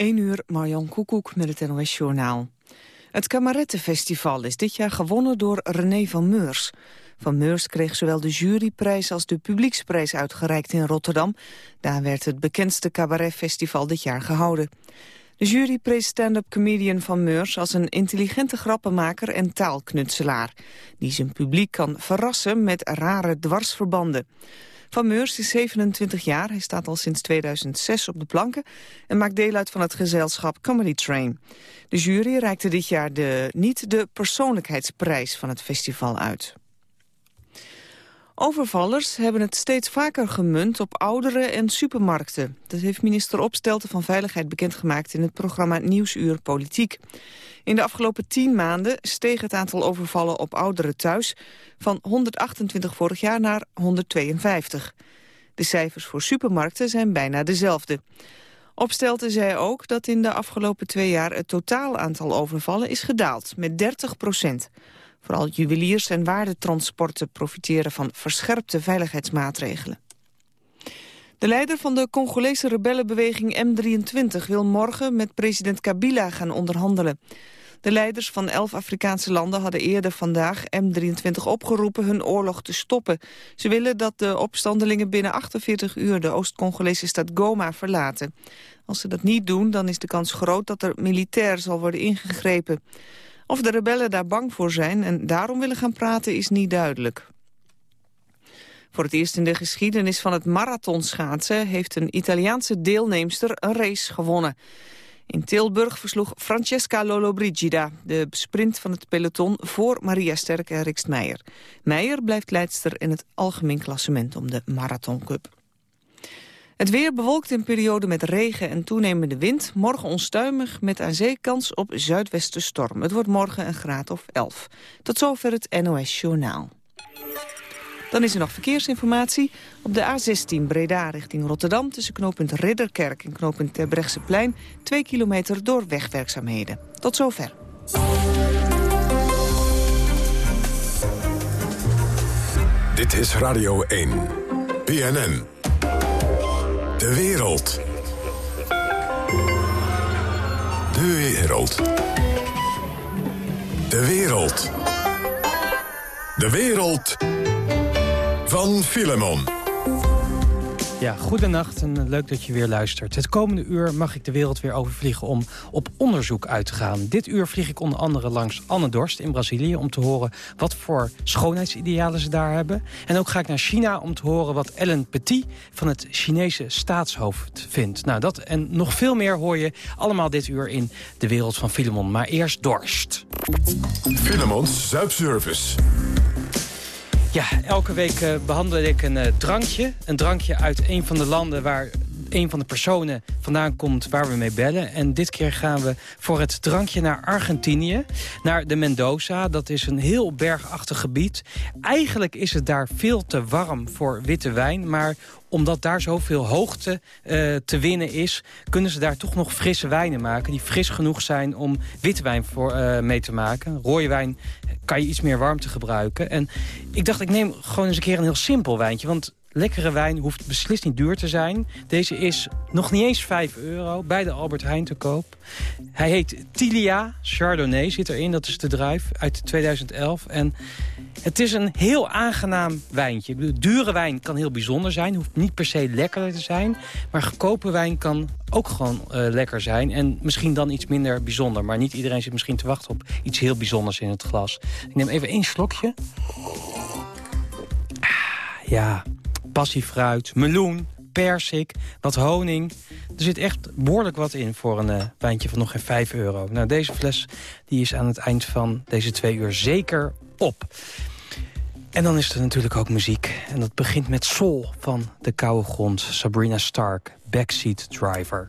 1 uur, Marjan Koekoek met het NOS Journaal. Het Kamarettenfestival is dit jaar gewonnen door René van Meurs. Van Meurs kreeg zowel de juryprijs als de publieksprijs uitgereikt in Rotterdam. Daar werd het bekendste cabaretfestival dit jaar gehouden. De jury prees stand-up comedian Van Meurs als een intelligente grappenmaker en taalknutselaar. Die zijn publiek kan verrassen met rare dwarsverbanden. Van Meurs is 27 jaar, hij staat al sinds 2006 op de planken... en maakt deel uit van het gezelschap Comedy Train. De jury reikte dit jaar de, niet de persoonlijkheidsprijs van het festival uit. Overvallers hebben het steeds vaker gemunt op ouderen en supermarkten. Dat heeft minister Opstelten van Veiligheid bekendgemaakt in het programma Nieuwsuur Politiek. In de afgelopen tien maanden steeg het aantal overvallen op ouderen thuis van 128 vorig jaar naar 152. De cijfers voor supermarkten zijn bijna dezelfde. Opstelten zei ook dat in de afgelopen twee jaar het totaal aantal overvallen is gedaald met 30 procent. Vooral juweliers en waardetransporten profiteren van verscherpte veiligheidsmaatregelen. De leider van de Congolese rebellenbeweging M23 wil morgen met president Kabila gaan onderhandelen. De leiders van elf Afrikaanse landen hadden eerder vandaag M23 opgeroepen hun oorlog te stoppen. Ze willen dat de opstandelingen binnen 48 uur de Oost-Congolese stad Goma verlaten. Als ze dat niet doen, dan is de kans groot dat er militair zal worden ingegrepen. Of de rebellen daar bang voor zijn en daarom willen gaan praten is niet duidelijk. Voor het eerst in de geschiedenis van het marathonschaatsen... heeft een Italiaanse deelnemster een race gewonnen. In Tilburg versloeg Francesca Lollobrigida de sprint van het peloton voor Maria Sterk en Rikst Meijer. Meijer blijft leidster in het algemeen klassement om de Marathon Cup. Het weer bewolkt in periode met regen en toenemende wind. Morgen onstuimig met aan zee kans op zuidwestenstorm. Het wordt morgen een graad of 11. Tot zover het NOS Journaal. Dan is er nog verkeersinformatie. Op de A16 Breda richting Rotterdam tussen knooppunt Ridderkerk en knooppunt Terbrechtseplein... 2 kilometer door wegwerkzaamheden. Tot zover. Dit is Radio 1. BNN. De wereld. De wereld. De wereld. De wereld van Filemon. Ja, goedenacht en leuk dat je weer luistert. Het komende uur mag ik de wereld weer overvliegen om op onderzoek uit te gaan. Dit uur vlieg ik onder andere langs Anne Dorst in Brazilië... om te horen wat voor schoonheidsidealen ze daar hebben. En ook ga ik naar China om te horen wat Ellen Petit... van het Chinese staatshoofd vindt. Nou, dat en nog veel meer hoor je allemaal dit uur in de wereld van Filemon. Maar eerst Dorst. Filemons Zuipservice. Ja, elke week uh, behandel ik een uh, drankje. Een drankje uit een van de landen waar een van de personen vandaan komt waar we mee bellen. En dit keer gaan we voor het drankje naar Argentinië. Naar de Mendoza. Dat is een heel bergachtig gebied. Eigenlijk is het daar veel te warm voor witte wijn. Maar omdat daar zoveel hoogte uh, te winnen is... kunnen ze daar toch nog frisse wijnen maken... die fris genoeg zijn om witte wijn voor, mee te maken. Rode wijn kan je iets meer warmte gebruiken. En ik dacht, ik neem gewoon eens een keer een heel simpel wijntje. Want lekkere wijn hoeft beslist niet duur te zijn. Deze is nog niet eens 5 euro bij de Albert Heijn te koop. Hij heet Tilia Chardonnay, zit erin. Dat is de druif uit 2011. En het is een heel aangenaam wijntje. Dure wijn kan heel bijzonder zijn. Hoeft niet per se lekker te zijn. Maar goedkope wijn kan ook gewoon uh, lekker zijn. En misschien dan iets minder bijzonder. Maar niet iedereen zit misschien te wachten op iets heel bijzonders in het glas. Ik neem even één slokje. Ah, ja, passiefruit, meloen, persik, wat honing. Er zit echt behoorlijk wat in voor een uh, wijntje van nog geen 5 euro. Nou, deze fles die is aan het eind van deze twee uur zeker op. En dan is er natuurlijk ook muziek. En dat begint met Soul van de koude grond. Sabrina Stark, Backseat Driver.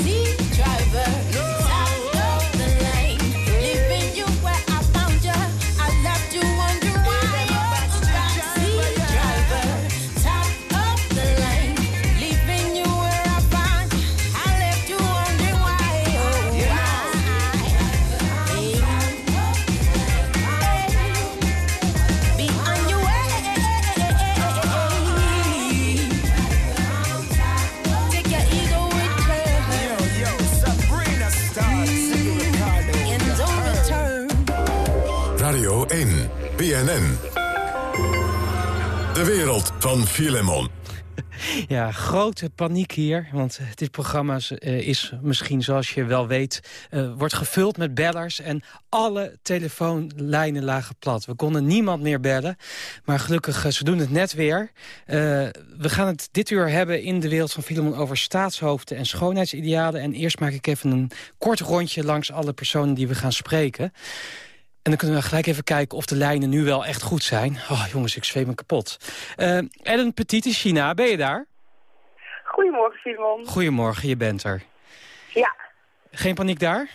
Van Filemon. Ja, grote paniek hier. Want eh, dit programma is, eh, is misschien, zoals je wel weet... eh, wordt gevuld met bellers en alle telefoonlijnen lagen plat. We konden niemand meer bellen. Maar gelukkig, ze doen het net weer. We gaan het dit uur hebben in de wereld van Filemon... over staatshoofden en schoonheidsidealen. En eerst maak ik even een kort rondje langs alle personen die we gaan spreken. En dan kunnen we gelijk even kijken of de lijnen nu wel echt goed zijn. Oh, jongens, ik zweef me kapot. Eh Ellen Petit in China, ben je daar? Goedemorgen, Simon. Goedemorgen, je bent er. Ja, Geen paniek daar?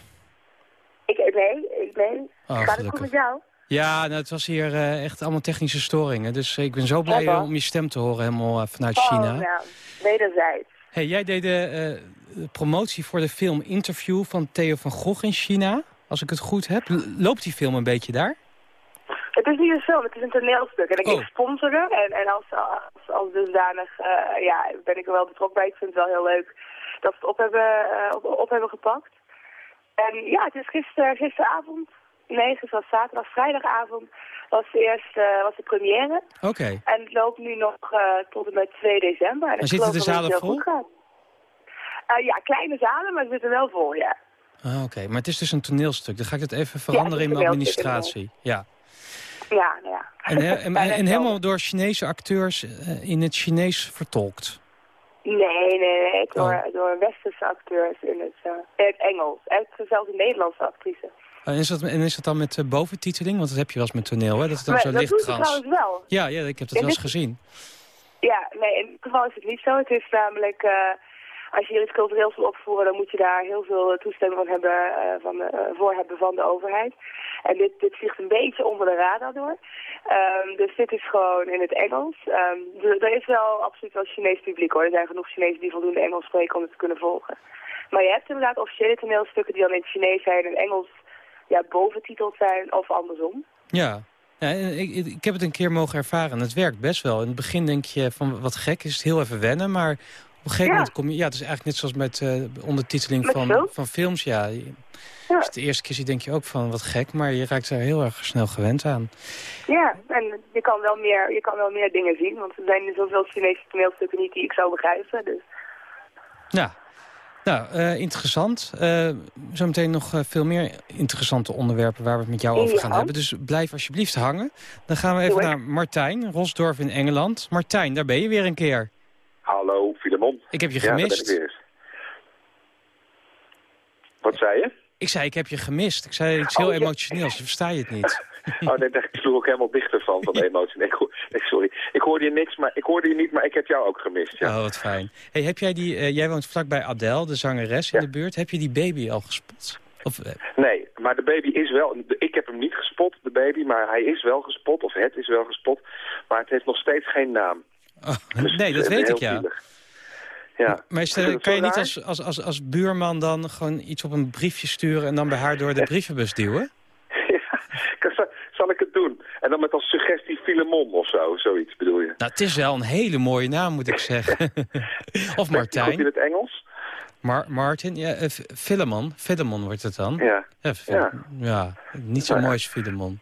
ik, nee, ik nee. Oh, Gaat het goed met jou? Ja, nou, het was hier eh, echt allemaal technische storingen. Dus eh, ik ben zo blij Ja, eh, om je stem te horen helemaal eh, vanuit China. Oh, nou, wederzijds. Hey, jij deed de eh, promotie voor de film Interview van Theo van Gogh in China. Als ik het goed heb. Loopt die film een beetje daar? Het is niet een film, het is een toneelstuk. En ik, Oh. ik sponsor hem. En, en als, als, als dusdanig eh, ja, ben ik er wel betrokken bij. Ik vind het wel heel leuk dat ze het op hebben, eh, op, op hebben gepakt. En ja, het is gister, gisteravond. Nee, het was zaterdag, vrijdagavond was de eerste, was de première. Oké. En het loopt nu nog eh, tot en met 2 december. En ik zitten de zalen vol? Eh, ja, kleine zalen, maar ze zitten wel vol, ja. Ah, Oké, maar het is dus een toneelstuk. Dan ga ik het even veranderen het in is mijn administratie. Ja. Ja, nou ja. En, he- en, Bijna en helemaal door Chinese acteurs eh, in het Chinees vertolkt. Nee, nee, nee. Door, Oh. door westerse acteurs in het, eh, in het Engels. En zelfs een Nederlandse actrice. En is dat, en is dat dan met eh, boventiteling? Want dat heb je wel eens met toneel, hè? Dat het dan Maar zo dat licht trouwens wel. Ja, ja, ik heb dat wel eens gezien. Ja, nee, in dit geval is het niet zo. Het is namelijk, eh, als je hier iets cultureels wil opvoeren, dan moet je daar heel veel eh, toestemming van hebben, eh, van, eh, voor hebben van de overheid. En dit, dit vliegt een beetje onder de radar door. Ehm, dus dit is gewoon in het Engels. Ehm, er- is wel absoluut wel Chinees publiek hoor. Er zijn genoeg Chinezen die voldoende Engels spreken om het te kunnen volgen. Maar je hebt inderdaad officiële toneelstukken die dan in het Chinees zijn en Engels ja, boventiteld zijn of andersom. Ja. ja ik, ik heb het een keer mogen ervaren en het werkt best wel. In het begin denk je van wat gek, is het heel even wennen. Maar een gegeven Ja. moment kom je... Ja, het is eigenlijk net zoals met eh, ondertiteling Met van, film? van films. Ja. Ja. De eerste keer denk je ook van wat gek. Maar je raakt er heel erg snel gewend aan. Ja, en je kan wel meer, je kan wel meer dingen zien, want er zijn zoveel Chinese toneelstukken niet die ik zou begrijpen. Dus. Ja. Nou, eh, interessant. Uh, zometeen nog eh, veel meer interessante onderwerpen waar we het met jou over gaan Ja. hebben. Dus blijf alsjeblieft hangen. Dan gaan we even naar Martijn, Rosdorf in Engeland. Martijn, daar ben je weer een keer. Hallo. Ik heb je Ja, ik gemist. weer eens. Wat zei je? Ik zei, ik heb je gemist. Ik zei iets heel Oh, ja. emotioneels. Je versta je het niet. Oh nee, ik sloeg ook helemaal dichter van, van de emotie. Nee, nee, sorry. Ik hoorde je niks, maar ik hoorde je niet, maar ik heb jou ook gemist. Ja. Oh, wat fijn. Hey, heb jij die, eh, jij woont vlakbij Adele, de zangeres in Ja. de buurt. Heb je die baby al gespot? Of, eh, Nee, maar de baby is wel... Ik heb hem niet gespot, de baby, maar hij is wel gespot, of het is wel gespot. Maar het heeft nog steeds geen naam. oh, Dus nee, dat weet heel ik, ja. zielig. Ja. Maar eh, kan je niet als, als, als, als buurman dan gewoon iets op een briefje sturen... en dan bij haar door de brievenbus duwen? Ja, zal, zal ik het doen? En dan met als suggestie Filemon of zo, zoiets bedoel je? Nou, het is wel een hele mooie naam, moet ik zeggen. of je goed in Martijn. het Engels? Mar Martin, ja, uh, Filemon. Filemon wordt het dan. Ja, Ja, Ja. ja, niet zo Nou mooi als Filemon.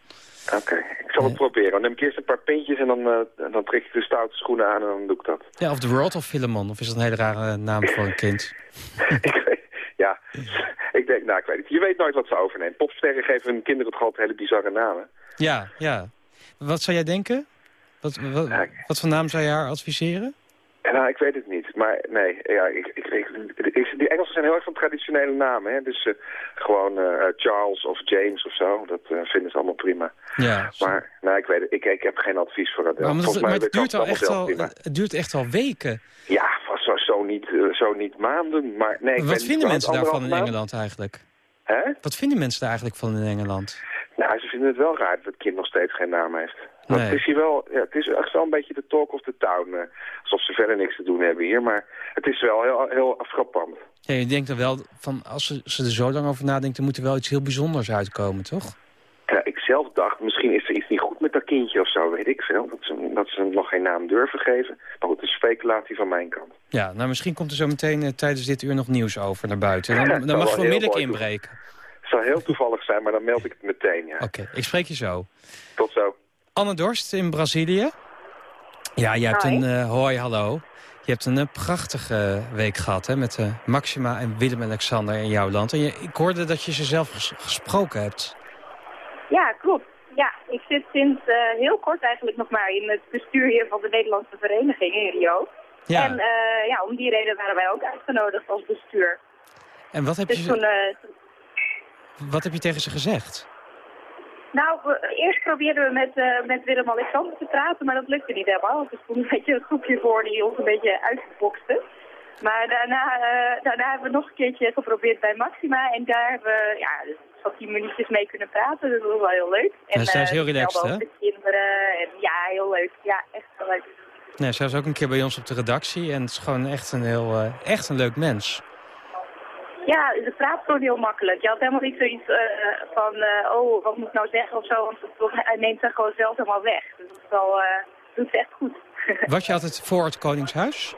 oké. Zal het proberen. Dan neem ik eerst een paar pintjes en dan, eh, dan trek ik de stoute schoenen aan en dan doe ik dat. Ja, of The World of Filemon. Of is dat een hele rare eh, naam voor een kind? Ik weet- ja, ik denk, nou ik weet het. Je weet nooit wat ze overneemt. Popsterren geven hun kinderen toch altijd hele bizarre namen. Ja, ja. Wat zou jij denken? Wat, wat, voor naam zou je haar adviseren? En nou, ik weet het niet. Maar nee, ja, ik, ik, die Engelsen zijn heel erg van traditionele namen. Hè? Dus eh, gewoon eh, Charles of James of zo. Dat eh, vinden ze allemaal prima. Ja. Maar nou, ik weet. Ik, ik heb geen advies voor Adele. maar, maar, dat- het, duurt al echt al, prima. het duurt echt al weken. Ja, zo, zo, niet, eh, zo niet maanden. Maar nee, ik Wat vinden mensen daarvan in? Engeland eigenlijk? Hè? Wat vinden mensen daar eigenlijk van in Engeland? Nou, ze vinden het wel raar dat het kind nog steeds geen naam heeft. Want Nee. het is hier wel, ja, het is echt wel een beetje de talk of the town. eh, alsof ze verder niks te doen hebben hier. Maar het is wel heel, heel. Ja, je denkt dan wel, van, als ze, ze er zo lang over nadenkt... dan moet er wel iets heel bijzonders uitkomen, toch? Ja, ik zelf dacht, misschien is er iets niet goed met dat kindje of zo, weet ik veel. Dat ze, dat ze hem nog geen naam durven geven. Maar goed, het is speculatie van mijn kant. Ja, nou misschien komt er zo meteen eh, tijdens dit uur nog nieuws over naar buiten. Dan, dan mag je onmiddellijk inbreken. Het zou heel toevallig zijn, maar dan meld ik het meteen, ja. Oké, ik spreek je zo. Tot zo. Anne Dorst in Brazilië. Ja, je hebt een... eh, hoi, hallo. Je hebt een eh, prachtige week gehad hè, met eh, Maxima en Willem-Alexander in jouw land. En je, ik hoorde dat je ze zelf ges- gesproken hebt. Ja, klopt. Ja, ik zit sinds heel kort eigenlijk nog maar in het bestuur hier van de Nederlandse Vereniging in Rio. Ja, En ja, om die reden waren wij ook uitgenodigd als bestuur. en wat heb, Dus je, toen, wat heb je tegen ze gezegd? Nou, we- eerst probeerden we met, eh, met Willem-Alexander te praten, maar dat lukte niet helemaal. Want er stond een beetje een groepje voor die ons een beetje uitbokste. Maar daarna, eh, daarna hebben we nog een keertje geprobeerd bij Maxima. En daar hebben we ja, dus van tien minuutjes mee kunnen praten. Dus dat was wel heel leuk. En, Ja, zij is eh, heel relaxed, hè? de kinderen. En ja, heel leuk. Ja, echt heel leuk. Nee, zij was ook een keer bij ons op de redactie. En het is gewoon echt een, heel, echt een leuk mens. Ja, ze praat gewoon heel makkelijk. Je had helemaal niet zoiets eh, van, eh, oh, wat moet ik nou zeggen of zo. Want het- hij neemt ze gewoon zelf helemaal weg. Dus dat is wel, eh, doet ze echt goed. Was je altijd voor het Koningshuis?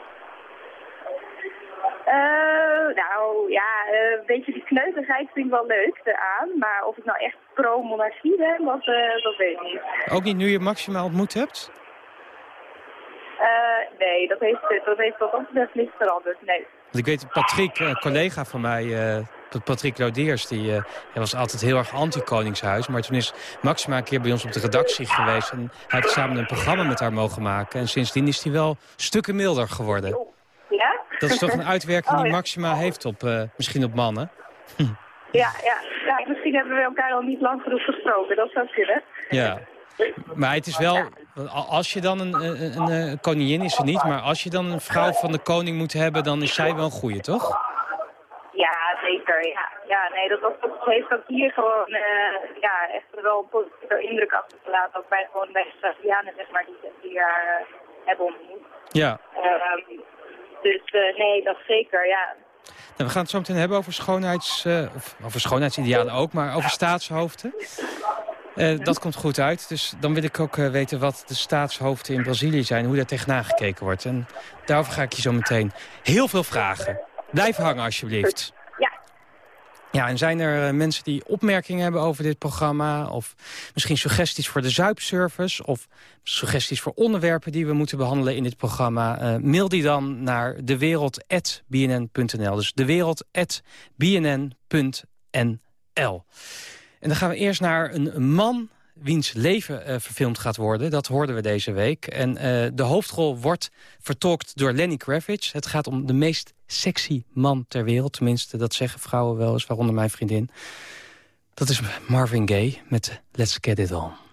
Eh, nou ja, een beetje die kneuterigheid vind ik wel leuk eraan. Maar of ik nou echt pro-monarchie ben, dat, dat weet ik niet. Ook niet nu je Maxima ontmoet hebt? Eh, nee, dat heeft, dat heeft wat betreft niet veranderd. Nee. Want ik weet, Patrick, een collega van mij, eh, Patrick Lodiers, die eh, hij was altijd heel erg anti-Koningshuis. Maar toen is Maxima een keer bij ons op de redactie geweest. En hij heeft samen een programma met haar mogen maken. En sindsdien is hij wel stukken milder geworden. Ja? Dat is toch een uitwerking Oh, die ja. Maxima heeft op, eh, misschien op mannen. Ja, ja, ja, misschien hebben we elkaar al niet lang genoeg gesproken. Dat zou kunnen. Ja. Maar het is wel, als je dan een, een, een, een koningin is ze niet, maar als je dan een vrouw van de koning moet hebben, dan is zij wel een goeie, toch? Ja, zeker. Ja, ja nee, dat, dat, heeft ook hier gewoon eh, ja, echt wel een positieve indruk achtergelaten. Ook bij, gewoon bij de Brazilianen, zeg maar, die, die haar eh, hebben ontmoet. Ja. Ehm, dus eh, nee, dat zeker, ja. Nou, we gaan het zo meteen hebben over schoonheids, eh, of over schoonheidsidealen ook, maar over staatshoofden. Eh, dat komt goed uit. Dus dan wil ik ook eh, weten wat de staatshoofden in Brazilië zijn. Hoe daar tegenaan gekeken wordt. En daarover ga ik je zo meteen heel veel vragen. Blijf hangen alsjeblieft. Ja. Ja, en zijn er eh, mensen die opmerkingen hebben over dit programma... of misschien suggesties voor de zuipservice... of suggesties voor onderwerpen die we moeten behandelen in dit programma... Uh, mail die dan naar dewereld.bnn.nl. Dus dewereld.bnn.nl. En dan gaan we eerst naar een man wiens leven uh, verfilmd gaat worden. Dat hoorden we deze week. En uh, de hoofdrol wordt vertolkt door Lenny Kravitz. Het gaat om de meest sexy man ter wereld. Tenminste, dat zeggen vrouwen wel eens, waaronder mijn vriendin. Dat is Marvin Gaye met Let's Get It On.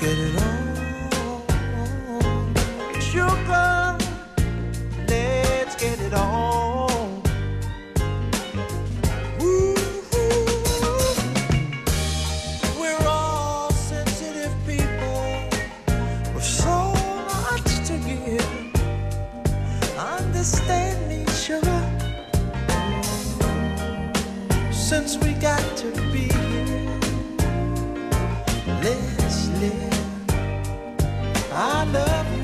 Get it on. Sugar, let's get it on. We're all sensitive people with so much to give. Understand. Since we got to be here, let's live. I love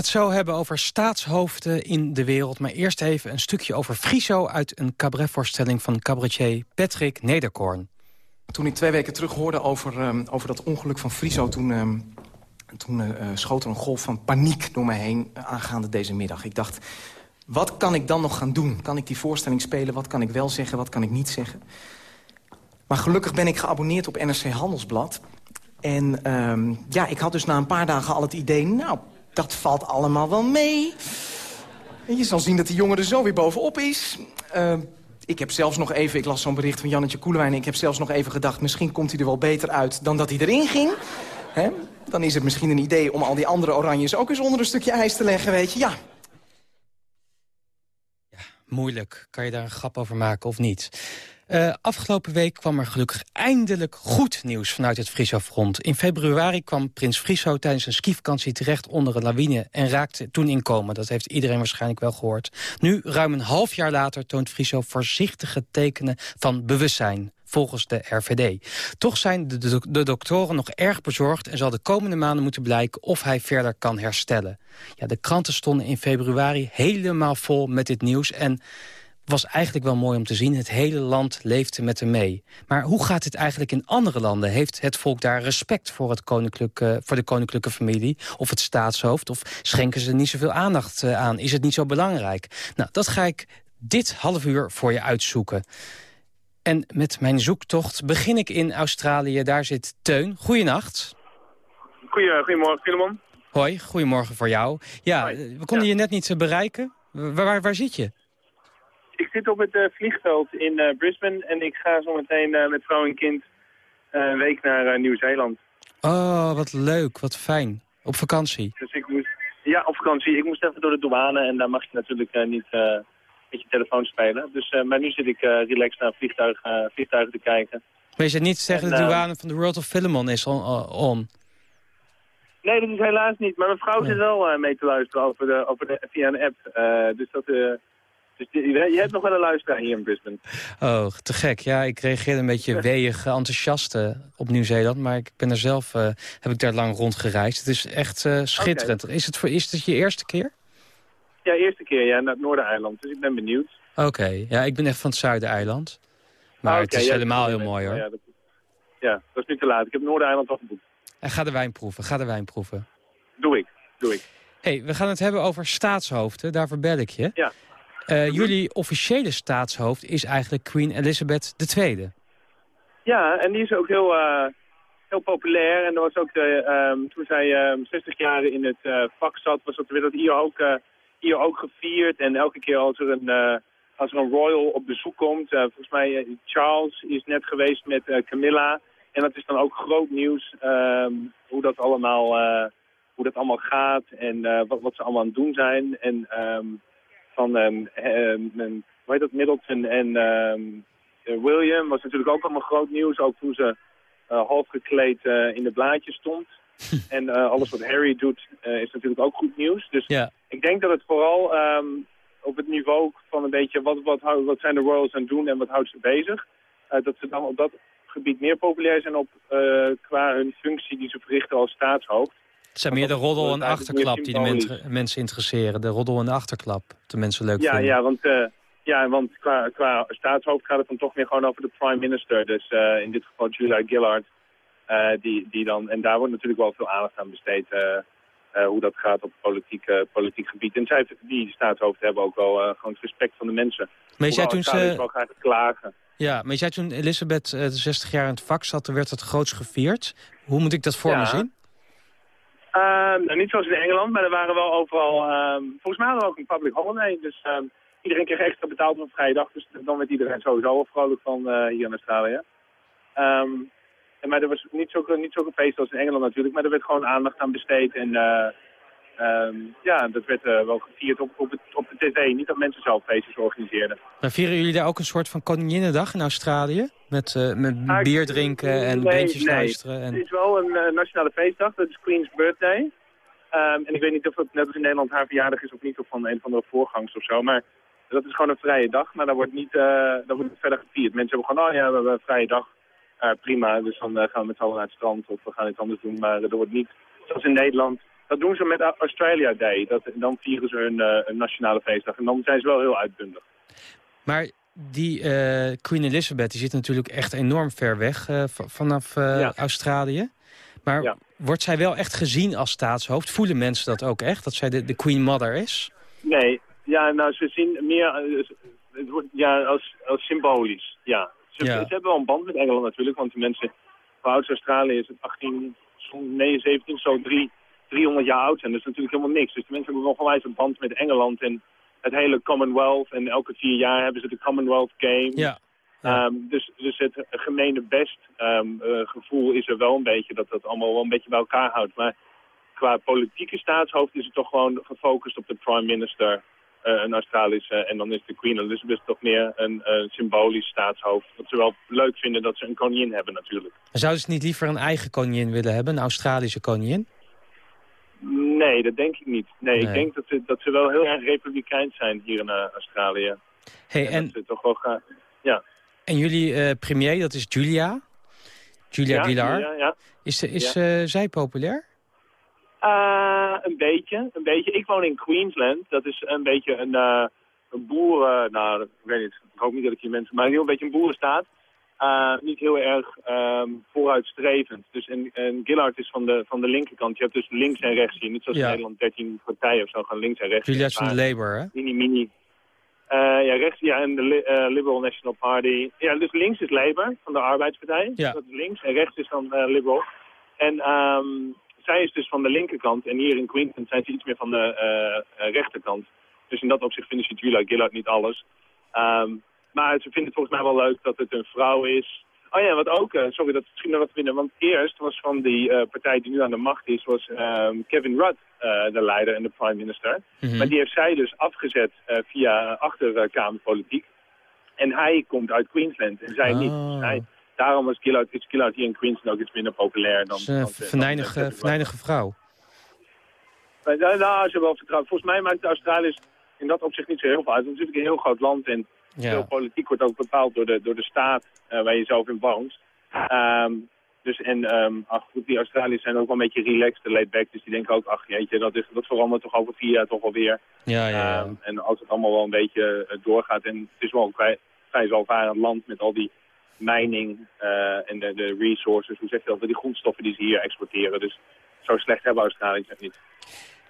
het zo hebben over staatshoofden in de wereld. Maar eerst even een stukje over Friso... uit een cabaretvoorstelling van cabaretier Patrick Nederkorn. Toen ik twee weken terug hoorde over, ehm, over dat ongeluk van Friso... toen, ehm, toen eh, schoot er een golf van paniek door mij heen eh, aangaande deze middag. Ik dacht, wat kan ik dan nog gaan doen? Kan ik die voorstelling spelen? Wat kan ik wel zeggen? Wat kan ik niet zeggen? Maar gelukkig ben ik geabonneerd op NRC Handelsblad. En ehm, ja, ik had dus na een paar dagen al het idee... nou, dat valt allemaal wel mee. En je zal zien dat die jongen er zo weer bovenop is. Uh, ik heb zelfs nog even, ik las zo'n bericht van Jannetje Koelewijn... ik heb zelfs nog even gedacht, misschien komt hij er wel beter uit dan dat hij erin ging. Dan is het misschien een idee om al die andere oranjes ook eens onder een stukje ijs te leggen, weet je. Ja, moeilijk. Kan je daar een grap over maken of niet? Uh, afgelopen week kwam er gelukkig eindelijk goed nieuws vanuit het Friso-front. In februari kwam prins Friso tijdens een skivakantie terecht onder een lawine... en raakte toen in coma. Dat heeft iedereen waarschijnlijk wel gehoord. Nu, ruim een half jaar later, toont Friso voorzichtige tekenen van bewustzijn volgens de RVD. Toch zijn de, de, de, doktoren nog erg bezorgd... en zal de komende maanden moeten blijken of hij verder kan herstellen. Ja, de kranten stonden in februari helemaal vol met dit nieuws... en was eigenlijk wel mooi om te zien. Het hele land leefde met hem mee. Maar hoe gaat het eigenlijk in andere landen? Heeft het volk daar respect voor, het koninklijke, voor de koninklijke familie? Of het staatshoofd? Of schenken ze er niet zoveel aandacht eh, aan? Is het niet zo belangrijk? Nou, dat ga ik dit half uur voor je uitzoeken. En met mijn zoektocht begin ik in Australië. Daar zit Teun. Goeienacht. Goeie, goedemorgen, Filemon. Hoi, goedemorgen voor jou. Ja, we konden je net niet bereiken. Waar, waar, zit je? Ik zit op het uh, vliegveld in uh, Brisbane en ik ga zo meteen uh, met vrouw en kind een week naar Nieuw-Zeeland. Oh, wat leuk, wat fijn. Op vakantie? Dus ik moest, ja, op vakantie. Ik moest even door de douane en daar mag je natuurlijk niet met je telefoon spelen. Dus, uh, maar nu zit ik relaxed naar vliegtuig, uh, vliegtuigen te kijken. Maar je niet zeggen de douane van de World of Philemon is on, on? Nee, dat is helaas niet. Maar mijn vrouw zit wel mee te luisteren over de, over de, via een app. dus dat... Dus je hebt nog wel een luisteraar hier in Brisbane. Oh, te gek. Ja, ik reageerde een beetje weeg enthousiast op Nieuw-Zeeland. Maar ik ben er zelf, heb ik daar lang rondgereisd. Het is echt schitterend. Is, het voor, is het je eerste keer? Ja, eerste keer ja, naar het Noordereiland. Dus ik ben benieuwd. Oké, ja, ik ben echt van het Zuidereiland. Maar ah, het is helemaal heel mooi hoor. Ja dat, ja, dat is nu te laat. Ik heb Noordereiland al geboekt. En ga de wijn proeven, ga de wijn proeven. Doe ik, doe ik. hey, we gaan het hebben over staatshoofden, daarvoor bel ik je. Ja. Uh, jullie officiële staatshoofd is eigenlijk Queen Elizabeth II. Ja, en die is ook heel, uh, heel populair. En er was ook de, um, toen zij um, 60 jaar in het uh, vak zat, was dat weer dat hier ook hier ook gevierd. En elke keer als er een, als er een royal op bezoek komt... Volgens mij Charles is net geweest met Camilla. En dat is dan ook groot nieuws um, hoe, dat allemaal, hoe dat allemaal gaat en wat, wat ze allemaal aan het doen zijn. En van um, um, hoe heet dat, Middleton en William was natuurlijk ook allemaal groot nieuws. Ook toen ze half gekleed in de blaadjes stond. en alles wat Harry doet is natuurlijk ook goed nieuws. Dus ja. Ik denk dat het vooral um, op het niveau van een beetje wat, wat, wat zijn de Royals aan het doen en wat houdt ze bezig. Uh, dat ze dan op dat gebied meer populair zijn op, uh, qua hun functie die ze verrichten als staatshoofd. Het zijn meer de roddel en achterklap die de mensen, mensen interesseren. De roddel en de achterklap, de mensen leuk ja, vinden. Ja, want, uh, ja, want qua, qua staatshoofd gaat het dan toch meer gewoon over de prime minister. Dus in dit geval Julia Gillard. die, die dan, en daar wordt natuurlijk wel veel aandacht aan besteed hoe dat gaat op politiek, politiek gebied. En zij, die staatshoofden hebben ook wel gewoon het respect van de mensen. Maar je zei toen ze... wel graag klagen. Ja, maar je zei toen Elisabeth de 60 jaar in het vak zat, werd het groots gevierd. Hoe moet ik dat voor me zien? Ehm, nou, niet zoals in Engeland, maar er waren wel overal... Um, volgens mij hadden ook een public holiday. Dus um, iedereen kreeg extra betaald op een. Dus dan werd iedereen sowieso wel vrolijk van hier in Australië. Um, maar er was niet zo, niet zo feest als in Engeland natuurlijk, maar er werd gewoon aandacht aan besteed. En uh, um, ja, dat werd uh, wel gevierd op, op, het, op de tv. Niet dat mensen zelf feestjes organiseerden. Vieren jullie daar ook een soort van Koninginnedag in Australië? Met, uh, met ah, bier drinken en nee, luisteren? En... Het is wel een nationale feestdag, dat is Queen's Birthday. Um, en ik weet niet of het net als in Nederland haar verjaardag is of niet, of van een van de voorgangers of zo. Maar dat is gewoon een vrije dag, maar daar wordt niet, daar wordt niet verder gevierd. Mensen hebben gewoon, oh ja, we hebben een vrije dag. Prima, dus dan gaan we met z'n allen naar het strand of we gaan iets anders doen. Maar er wordt niet, zoals in Nederland, dat doen ze met Australia Day. Dat, dan vieren ze hun, uh, een nationale feestdag en dan zijn ze wel heel uitbundig. Maar die Queen Elizabeth die zit natuurlijk echt enorm ver weg vanaf ja. Australië. Maar ja. wordt zij wel echt gezien als staatshoofd? Voelen mensen dat ook echt, dat zij de, de Queen Mother is? Nee, ja, nou ze zien meer ja, als, als symbolisch, ja. Ze, ja. ze, hebben wel een band met Engeland natuurlijk, want de mensen van Australië is het 18, nee, 17, zo drie 300 jaar oud zijn. Dat is natuurlijk helemaal niks. Dus de mensen hebben nog onwijs een band met Engeland en het hele Commonwealth. En elke vier jaar hebben ze de Commonwealth Games. Ja. Ehm, dus, dus het gemene best ehm, eh, gevoel is er wel een beetje dat dat allemaal wel een beetje bij elkaar houdt. Maar qua politieke staatshoofd is het toch gewoon gefocust op de prime minister, eh, een Australische, en dan is de Queen Elizabeth toch meer een eh, symbolisch staatshoofd. Dat ze wel leuk vinden dat ze een koningin hebben natuurlijk. Zouden ze niet liever een eigen koningin willen hebben, een Australische koningin? Nee, dat denk ik niet. Nee, Nee. ik denk dat ze, dat ze wel heel erg republikeins zijn hier in eh, Australië. Hey, En, en, dat ze toch wel gaan... Ja. en jullie eh, premier, dat is Julia. Julia ja, Gillard. Ja, ja. Is, is Ja. eh, zij populair? Een beetje, een beetje. Ik woon in Queensland. Dat is een beetje een, een boeren... Nou, ik weet niet. Ik hoop niet dat ik hier mensen... Maar een heel beetje een boerenstaat. Eh, niet heel erg ehm, vooruitstrevend. Dus en, en Gillard is van de, van de linkerkant. Je hebt dus links en rechts hier. Niet zoals Ja. in Nederland 13 partijen of zo. Gaan links en rechts. Is van de Maar- Labour, hè? Mini, mini. Eh, ja, rechts, ja, en de Li- eh, Liberal National Party. Ja, dus links is Labour, van de Arbeidspartij. Ja. Dat is links. En rechts is dan eh, Liberal. En ehm, zij is dus van de linkerkant. En hier in Queensland zijn ze iets meer van de eh, eh, rechterkant. Dus in dat opzicht vinden ze Julia Gillard niet alles. Ehm, maar ze vinden het volgens mij wel leuk dat het een vrouw is. Oh ja, wat ook, eh, sorry dat misschien nog wat vinden. Want eerst was van die eh, partij die nu aan de macht is, was ehm, Kevin Rudd eh, de leider en de prime minister. Mhm. Maar die heeft zij dus afgezet via achterkamerpolitiek. En hij komt uit Queensland en zij niet. Dus hij, daarom is Gillard, is Gillard hier in Queensland ook iets minder populair dan... Een venijnige vrouw. Maar, nou, nou, ze hebben wel vertrouwen. Volgens mij maakt Australië in dat opzicht niet zo heel veel uit. Het is natuurlijk een heel groot land en veel Ja. politiek wordt ook bepaald door de, door de staat eh, waar je zelf in woont. Ehm, dus en ehm, ach, goed, die Australiërs zijn ook wel een beetje relaxed, laid back. Dus die denken ook, ach jeetje, dat, is, dat verandert toch over vier jaar toch alweer. Ja, ja, ja. Ehm, en als het allemaal wel een beetje eh, doorgaat. En het is wel een vrij, vrij welvarend land met al die mining eh, en de, de resources, hoe zeg je dat, die grondstoffen die ze hier exporteren. Dus zo slecht hebben Australiërs het niet.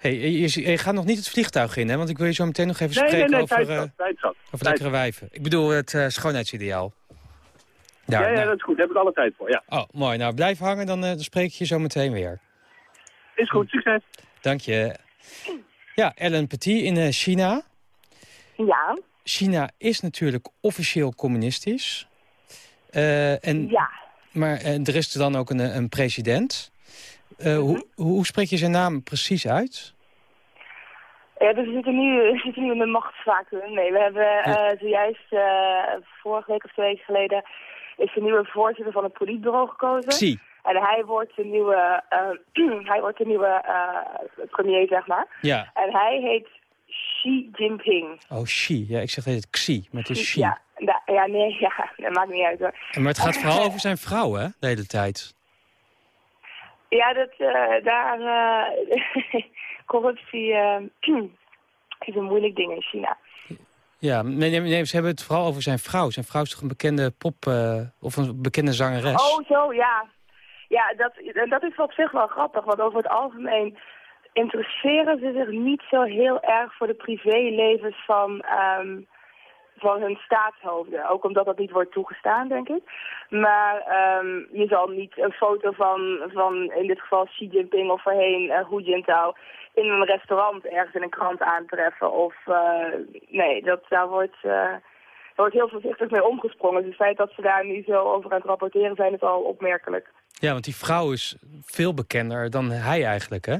Hey, je, je gaat nog niet het vliegtuig in, hè? Want ik wil je zo meteen nog even Nee, spreken nee, over, tijd eh, zat, tijd zat. over lekkere wijven. Ik bedoel het eh, schoonheidsideaal. Daar, Ja, ja, nou. dat is goed. Daar heb ik alle tijd voor. Ja, Oh, mooi. Nou, blijf hangen, dan, eh, dan spreek ik je zo meteen weer. is goed. Succes. Dank je. Ja, Ellen Petit in eh, China. Ja, China is natuurlijk officieel communistisch. Eh, en, ja. Maar er is er dan ook een, een president. Eh, hoe, hoe spreek je zijn naam precies uit? Ja, dus we zitten nu, we zitten nu in een machtsvacuum. Nee, we hebben eh, zojuist eh, vorige week of twee weken geleden is de nieuwe voorzitter van het politbureau gekozen. Xi. En hij wordt de nieuwe, hij wordt de nieuwe premier, zeg maar. Ja. En hij heet Xi Jinping. Oh, Xi. Ja, ik zeg het Xi, maar het is Xi. Ja, ja, nee, ja, dat maakt niet uit hoor. Maar het gaat vooral over zijn vrouw, hè, de hele tijd. Ja, dat, eh, daar, corruptie is een moeilijk ding in China. Ja, nee, nee, nee, ze hebben het vooral over zijn vrouw. Zijn vrouw is toch een bekende pop... eh, of een bekende zangeres? Oh, zo, ja. Ja, dat, dat is op zich wel grappig, want over het algemeen interesseren ze zich niet zo heel erg voor de privélevens van, ehm, van hun staatshoofden. Ook omdat dat niet wordt toegestaan, denk ik. Maar ehm, je zal niet een foto van, van in dit geval Xi Jinping of voorheen uh, Hu Jintao in een restaurant ergens in een krant aantreffen. Of uh, nee, dat, daar wordt... Uh, wordt heel voorzichtig mee omgesprongen. Dus het feit dat ze daar nu zo over aan het rapporteren zijn, is al opmerkelijk. Ja, want die vrouw is veel bekender dan hij eigenlijk, hè?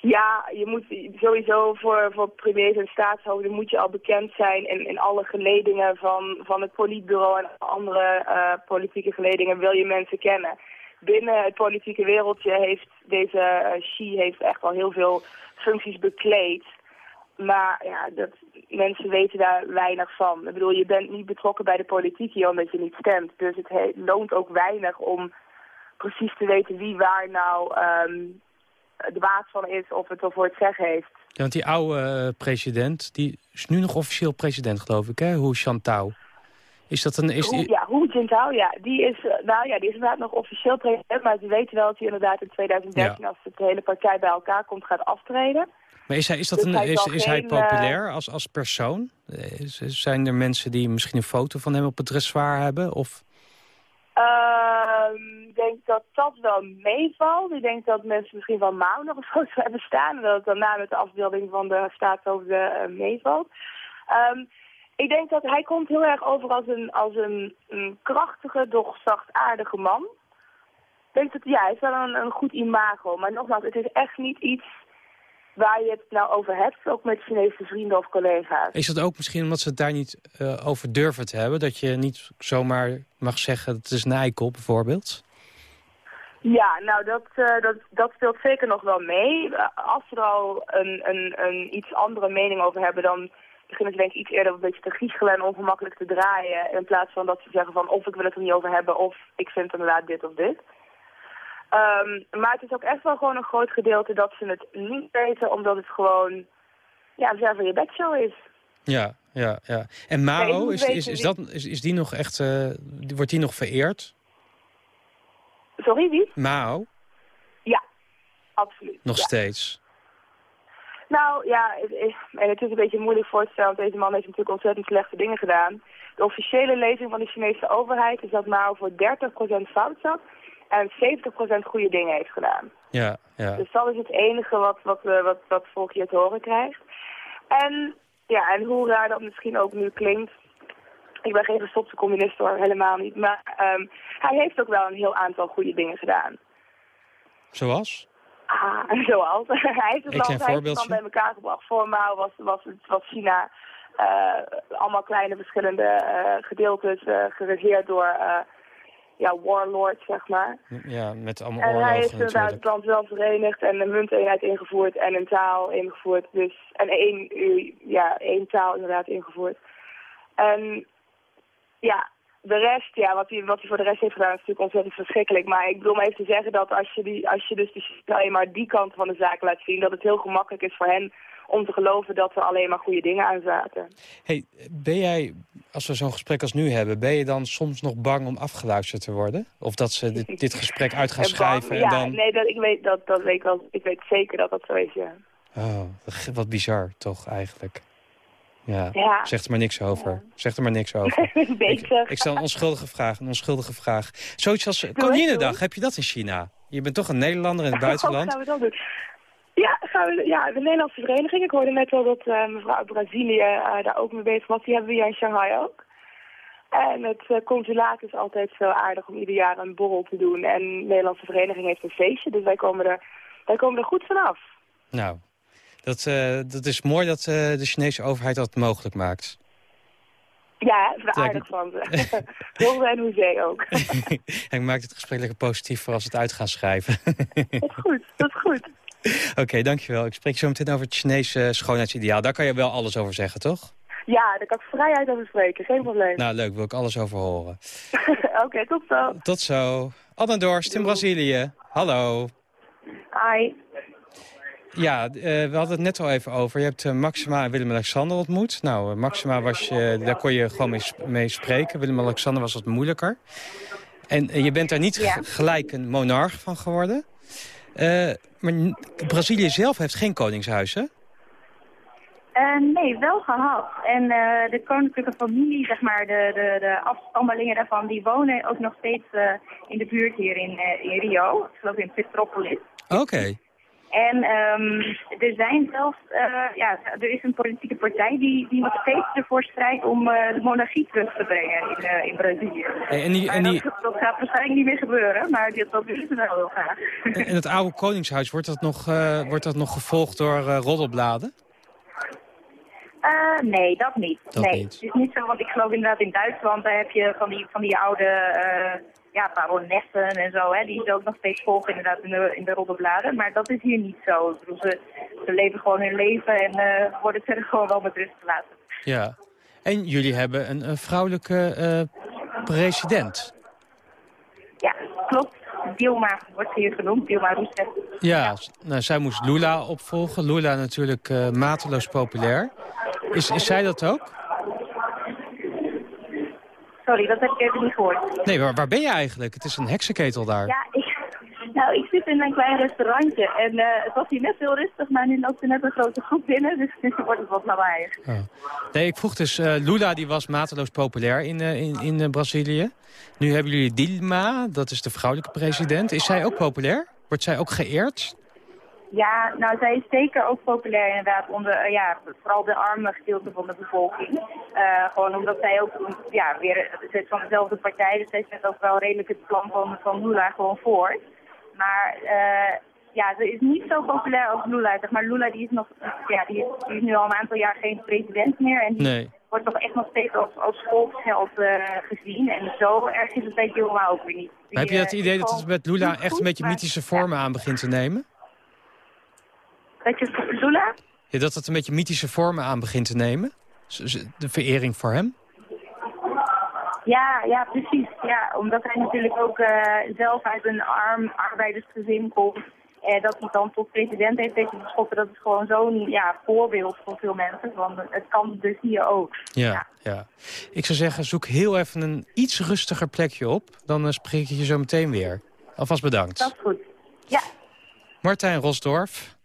Ja, je moet sowieso voor, voor premiers en staatshoofden moet je al bekend zijn in, in alle geledingen van, van het politbureau en andere uh, politieke geledingen wil je mensen kennen. Binnen het politieke wereldje heeft deze uh, Xi heeft echt al heel veel functies bekleed. Maar ja, dat, mensen weten daar weinig van. Ik bedoel, je bent niet betrokken bij de politiek hier omdat je niet stemt. Dus het loont ook weinig om precies te weten wie waar nou um, de baas van is of het ervoor het zeggen heeft. Ja, want die oude uh, president, die is nu nog officieel president, geloof ik, hè? Hu Jintao. Is dat een... Is die... Ja, Hu Jintao, ja. Die is, uh, nou ja, die is inderdaad nog officieel president, maar ze weten wel dat hij inderdaad in 2013, ja. als de hele partij bij elkaar komt, gaat aftreden. Maar is hij, is dat dus een, is, is geen, hij populair als, als persoon? Is, zijn er mensen die misschien een foto van hem op het dressoir hebben? Of... Uh, denk, dat dat wel meevalt. Ik denk dat mensen misschien wel nog een foto hebben staan. En dat het daarna met de afbeelding van de staatshoofden uh, meevalt. Um, ik denk dat hij komt heel erg over als een, als een, een krachtige, doch zachtaardige man. Ik denk dat, ja, hij is wel een, een goed imago. Maar nogmaals, het is echt niet iets waar je het nou over hebt, ook met Chinese vrienden of collega's. Is dat ook misschien omdat ze het daar niet uh, over durven te hebben? Dat je niet zomaar mag zeggen, het is eikel bijvoorbeeld? Ja, nou dat, uh, dat, dat speelt zeker nog wel mee. Als ze er al een, een, een iets andere mening over hebben, dan beginnen ze denk ik iets eerder een beetje te giechelen en ongemakkelijk te draaien. In plaats van dat ze zeggen van of ik wil het er niet over hebben of ik vind inderdaad dit of dit. Um, maar het is ook echt wel gewoon een groot gedeelte dat ze het niet weten, omdat het gewoon, ja, ver van je bedshow is. Ja, ja, ja. En Mao, is, is, is, dat, is, is die nog echt, uh, wordt die nog vereerd? Sorry, wie? Mao? Ja, absoluut. Nog ja. steeds? Nou ja, en het is een beetje moeilijk voor te stellen, want deze man heeft natuurlijk ontzettend slechte dingen gedaan. De officiële lezing van de Chinese overheid is dat Mao voor 30% fout zat en 70% goede dingen heeft gedaan. Ja, ja. Dus dat is het enige wat, wat, wat, wat, wat volk hier te horen krijgt. En, ja, en hoe raar dat misschien ook nu klinkt, ik ben geen gestopte communist hoor, helemaal niet. Maar um, hij heeft ook wel een heel aantal goede dingen gedaan. Zoals? Ah, zoals. hij heeft het land dan bij elkaar gebracht. Voor Mao was, was, was China uh, allemaal kleine verschillende uh, gedeeltes uh, geregeerd door ja, warlords, zeg maar. Ja, met allemaal en oorlogen hij heeft inderdaad het land wel verenigd en een munteenheid ingevoerd en een taal ingevoerd. Dus, en één, ja, één taal inderdaad ingevoerd. En ja, de rest, ja, wat hij, wat hij voor de rest heeft gedaan is natuurlijk ontzettend verschrikkelijk. Maar ik bedoel maar even te zeggen dat als je, die, als je dus die, alleen maar die kant van de zaak laat zien, dat het heel gemakkelijk is voor hen om te geloven dat er alleen maar goede dingen aan zaten. Hey, ben jij, als we zo'n gesprek als nu hebben, ben je dan soms nog bang om afgeluisterd te worden? Of dat ze dit, dit gesprek uit gaan schrijven en ja, dan... nee, dat, ik, weet, dat, dat weet ik, wel, ik weet zeker dat dat zo is, ja. Oh, wat bizar toch eigenlijk. Ja, ja. zeg er maar niks over. Ja. Zeg er maar niks over. ik, ik stel een onschuldige vraag, een onschuldige vraag. Zoiets als Koninginnedag, heb je dat in China? Je bent toch een Nederlander in het buitenland? Oh, gaan we dat doen? Ja, gaan we, ja, de Nederlandse vereniging. Ik hoorde net al dat uh, mevrouw uit Brazilië uh, daar ook mee bezig was. Die hebben we hier in Shanghai ook. En het uh, consulaat is altijd zo aardig om ieder jaar een borrel te doen. En de Nederlandse vereniging heeft een feestje, dus wij komen er, wij komen er goed vanaf. Nou, dat, uh, dat is mooi dat uh, de Chinese overheid dat mogelijk maakt. Ja, aardig van ze. Rolde en Hoezee ook. en maakt het gesprek lekker positief voor als we het uit gaan schrijven. dat is goed, dat is goed. Oké, okay, dankjewel. Ik spreek zo meteen over het Chinese schoonheidsideaal. Daar kan je wel alles over zeggen, toch? Ja, daar kan ik vrijheid over spreken. Geen probleem. Nou, leuk. Wil ik alles over horen. Oké, okay, tot zo. Tot zo. Anna Dorst in Brazilië. Hallo. Hi. Ja, uh, we hadden het net al even over. Je hebt uh, Maxima en Willem-Alexander ontmoet. Nou, uh, Maxima, was je, daar kon je gewoon mee, mee spreken. Willem-Alexander was wat moeilijker. En je bent daar niet ja. gelijk een monarch van geworden. maar Brazilië zelf heeft geen koningshuis, hè? nee, wel gehad. En de koninklijke familie, zeg maar, de, de, de afstammelingen daarvan... die wonen ook nog steeds in de buurt hier in, in Rio. Ik geloof in Petropolis. Oké. Okay. En um, er zijn zelfs, uh, ja, er is een politieke partij die, die nog steeds ervoor strijdt om uh, de monarchie terug te brengen in, uh, in Brazilië. Hey, en die, en die... Dat, dat, gaat waarschijnlijk niet meer gebeuren, maar dat, dat willen ze wel heel graag. En, en het oude koningshuis, wordt dat nog, wordt dat nog gevolgd door roddelbladen? Uh, nee, dat niet. Dat nee, niet. het is niet zo, want ik geloof inderdaad in Duitsland, daar heb je van die, van die oude uh, ja, baronessen en zo, hè, die ze ook nog steeds volgen inderdaad in de, in de roddelbladen. Maar dat is hier niet zo. Bedoel, ze, ze leven gewoon hun leven en uh, worden verder gewoon wel met rust gelaten. Ja, en jullie hebben een, een vrouwelijke president. Ja, klopt. Dilma wordt hier genoemd, Dilma Rousseff. Ja, nou, zij moest Lula opvolgen. Lula natuurlijk uh, mateloos populair. Is, is zij dat ook? Sorry, dat heb ik even niet gehoord. Nee, waar, waar ben je eigenlijk? Het is een heksenketel daar. Ja, ik, Nou, ik zit in een klein restaurantje en eh, het was hier net heel rustig, maar nu loopt er net een grote groep binnen, dus nu wordt het wat lawaaiig. Oh. Nee, ik vroeg dus, eh, Lula die was mateloos populair in, eh, in, in Brazilië. Nu hebben jullie Dilma, dat is de vrouwelijke president. Is zij ook populair? Wordt zij ook geëerd? Ja, nou zij is zeker ook populair inderdaad onder, eh, ja, vooral de arme gedeelte van de bevolking. Eh, gewoon omdat zij ook, ja, weer, ze is van dezelfde partij, dus zij zet ook wel redelijk het plan van, van Lula gewoon voor. Maar eh, ja, ze is niet zo populair als Lula. Zeg maar Lula die is, nog, ja, die is, die is nu al een aantal jaar geen president meer en die Nee. wordt toch echt nog steeds als, als volksheld gezien. En zo erg is het bij Dilma ook weer niet. Die, heb je het idee dat het met Lula echt een beetje mythische vormen aan begint te nemen? Dat je? Ja, dat het een beetje mythische vormen aan begint te nemen? De verering voor hem? Ja, ja, precies. Ja, omdat hij natuurlijk ook eh, zelf uit een arm arbeidersgezin komt. En dat hij dan tot president heeft weten te schoppen, dat is gewoon zo'n ja, voorbeeld voor veel mensen. Want het kan dus hier ook. Ja, ja. Ik zou zeggen, zoek heel even een iets rustiger plekje op. Dan eh, spreek ik je zo meteen weer. Alvast bedankt. Dat is goed. Ja. Martijn Rosdorf.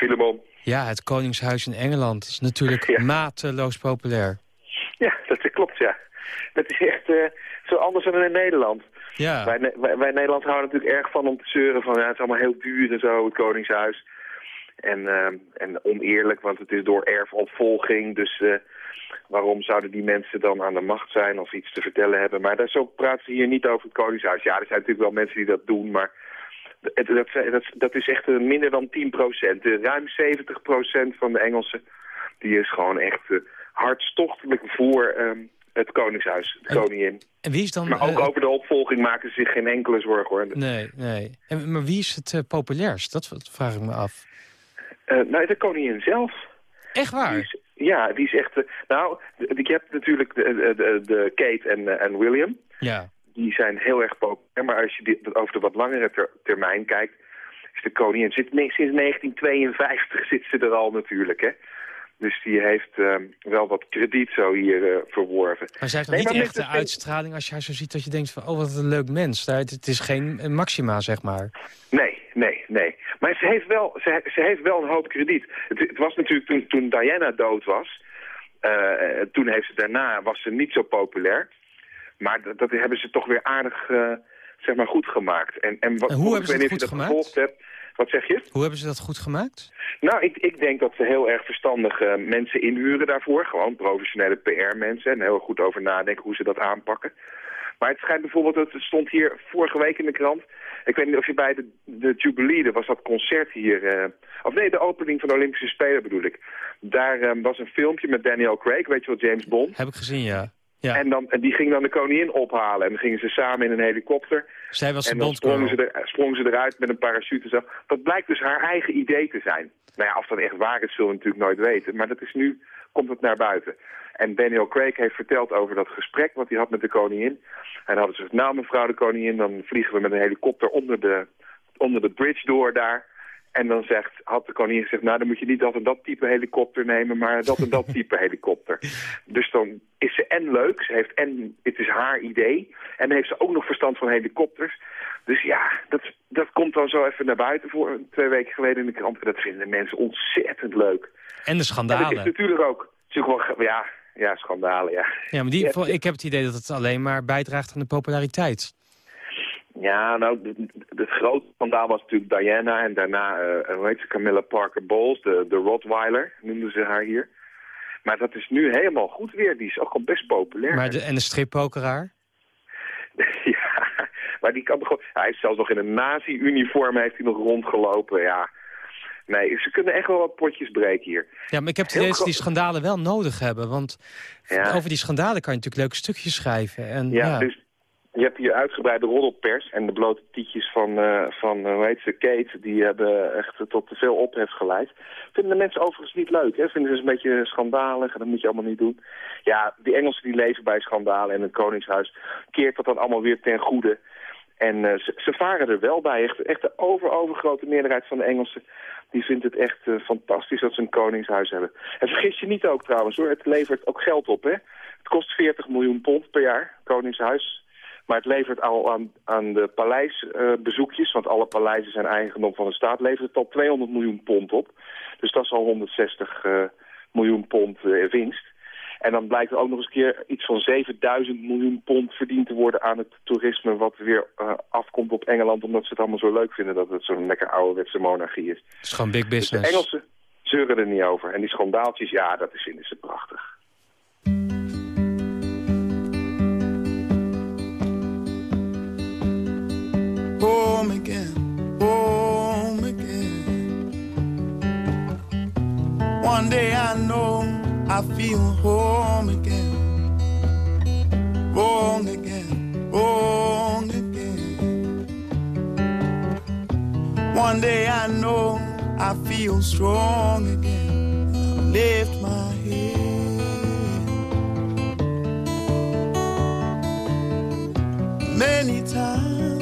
Filemon. Ja, het Koningshuis in Engeland is natuurlijk mateloos populair. Ja, dat klopt, ja. Dat is echt eh, zo anders dan in Nederland. Ja. Wij, wij, wij Nederland houden natuurlijk erg van om te zeuren van ja, het is allemaal heel duur en zo, het Koningshuis. En, eh, en oneerlijk, want het is door erfopvolging. Dus eh, waarom zouden die mensen dan aan de macht zijn of iets te vertellen hebben? Maar daar, zo praten ze hier niet over het Koningshuis. Ja, er zijn natuurlijk wel mensen die dat doen, maar dat, dat, dat is echt eh, minder dan 10 procent. ruim 70 procent van de Engelsen, die is gewoon echt eh, hartstochtelijk voor ehm, het Koningshuis, de koningin. En wie is dan... Maar ook eh, over de opvolging maken ze zich geen enkele zorgen hoor. Nee, nee. En, maar wie is het eh, populairst? Dat, vraag ik me af. Eh, nou, de koningin zelf. Echt waar? Die is- ja, die is echt... eh, nou, je hebt natuurlijk de, de, de, Kate en, eh, en William. Ja. Die zijn heel erg populair. Maar als je dit, over de wat langere ter- termijn kijkt... is de koningin... Zit, sinds 1952 zit ze er al natuurlijk, hè. Dus die heeft eh, wel wat krediet zo hier eh, verworven. Maar zij heeft nog Nee, niet maar echt de uitstraling als je haar zo ziet dat je denkt van... oh, wat een leuk mens. Het, het is geen eh, maxima, zeg maar. Nee, nee, nee. Maar ze heeft wel, ze, ze heeft wel een hoop krediet. Het, het was natuurlijk toen, toen Diana dood was. eh, toen heeft ze daarna, was ze niet zo populair. Maar dat, dat hebben ze toch weer aardig, eh, zeg maar, goed gemaakt. En, en, wat, En hoe ik hebben ze of goed je dat gemaakt? gevolgd hebt. Wat zeg je? Hoe hebben ze dat goed gemaakt? Nou, ik, ik denk dat ze heel erg verstandige mensen inhuren daarvoor. Gewoon professionele PR-mensen. En heel goed over nadenken hoe ze dat aanpakken. Maar het schijnt bijvoorbeeld, dat het stond hier vorige week in de krant. Ik weet niet of je bij de, de Jubilee, er was dat concert hier. eh, of nee, de opening van de Olympische Spelen bedoel ik. Daar eh, was een filmpje met Daniel Craig, weet je wel, James Bond. Heb ik gezien, ja. Ja. En, dan, en die ging dan de koningin ophalen. En dan gingen ze samen in een helikopter. Zij was de En dan sprongen ze, er, sprongen ze eruit met een parachute. Dat blijkt dus haar eigen idee te zijn. Nou ja, of dat echt waar is, zullen we natuurlijk nooit weten. Maar dat is nu, komt het naar buiten. En Daniel Craig heeft verteld over dat gesprek wat hij had met de koningin. En dan hadden ze gezegd, nou mevrouw de koningin, dan vliegen we met een helikopter onder de, onder de bridge door daar. En dan zegt, had de koningin gezegd, nou dan moet je niet dat en dat type helikopter nemen, maar dat en dat type helikopter. Dus dan is ze en leuk, ze heeft en, het is haar idee. En dan heeft ze ook nog verstand van helikopters. Dus ja, dat, dat komt dan zo even naar buiten voor twee weken geleden in de krant. En dat vinden de mensen ontzettend leuk. En de En dat is schandalen. natuurlijk ook, ook wel, ja, ja, schandalen, ja. Ja, maar die, ik heb het idee dat het alleen maar bijdraagt aan de populariteit. Ja, nou, het grote schandaal was natuurlijk Diana en daarna, eh hoe heet ze, Camilla Parker Bowles, de, de Rottweiler, noemden ze haar hier. Maar dat is nu helemaal goed weer, die is ook al best populair. Maar de, en de strippokeraar? ja, maar die kan toch gewoon... Hij is zelfs nog in een nazi-uniform heeft hij nog rondgelopen, ja. Nee, ze kunnen echt wel wat potjes breken hier. Ja, maar ik heb het Heel idee dat ze die schandalen wel nodig hebben. Want Ja. over die schandalen kan je natuurlijk leuke stukjes schrijven. En, Ja, ja, dus je hebt hier uitgebreide roddelpers en de blote tietjes van, eh, van eh, hoe heet ze, Kate, die hebben echt tot te veel ophef geleid. Vinden de mensen overigens niet leuk, hè? Vinden ze een beetje schandalig en dat moet je allemaal niet doen. Ja, die Engelsen die leven bij schandalen en het Koningshuis keert dat dan allemaal weer ten goede. En eh, ze, varen er wel bij. Echt, echt de over, overgrote meerderheid van de Engelsen die vindt het echt fantastisch dat ze een koningshuis hebben. En vergis je niet ook trouwens hoor, het levert ook geld op hè. Het kost 40 miljoen pond per jaar, koningshuis. Maar het levert al aan, aan de paleisbezoekjes, want alle paleizen zijn eigendom van de staat, levert het al 200 miljoen pond op. Dus dat is al 160 uh, miljoen pond uh, winst. En dan blijkt er ook nog eens een keer iets van 7000 miljoen pond verdiend te worden aan het toerisme... wat weer uh, afkomt op Engeland, omdat ze het allemaal zo leuk vinden... dat het zo'n lekker ouderwetse monarchie is. Het is gewoon big business. Dus de Engelsen zeuren er niet over. En die schandaaltjes, ja, dat vinden ze prachtig. Home again, home again. One day I know I feel home again. Wrong again, wrong again. One day I know I feel strong again. I lift my head. Many times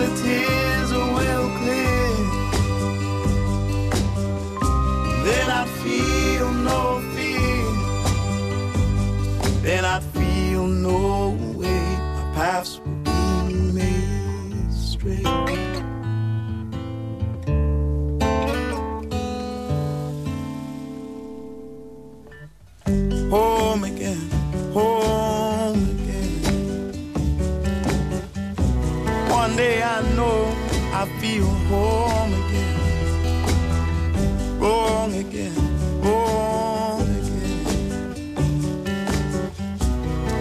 the tears home again. Wrong again, wrong again.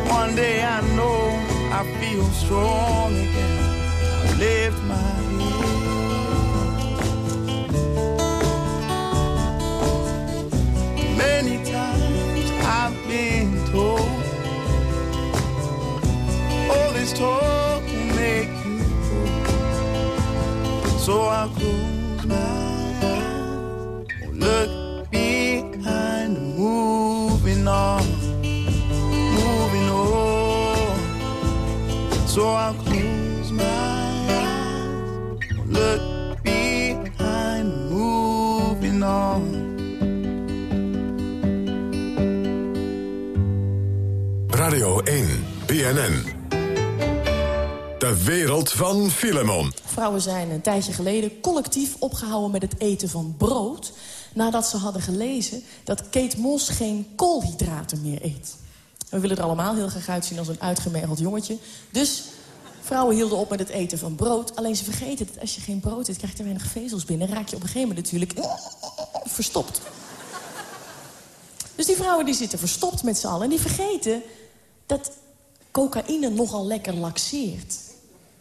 One day I know I feel strong again. I lift my head. Many times I've been told all this talk So I'll close my eyes, look behind, moving on, moving on. So I'll close my eyes, look behind, moving on. Radio 1, BNN. De wereld van Filemon. Vrouwen zijn een tijdje geleden collectief opgehouden met het eten van brood... nadat ze hadden gelezen dat Kate Moss geen koolhydraten meer eet. We willen er allemaal heel graag uitzien als een uitgemergeld jongetje. Dus vrouwen hielden op met het eten van brood. Alleen ze vergeten dat als je geen brood eet, krijg je te weinig vezels binnen... en raak je op een gegeven moment natuurlijk verstopt. Dus die vrouwen die zitten verstopt met z'n allen... en die vergeten dat cocaïne nogal lekker laxeert.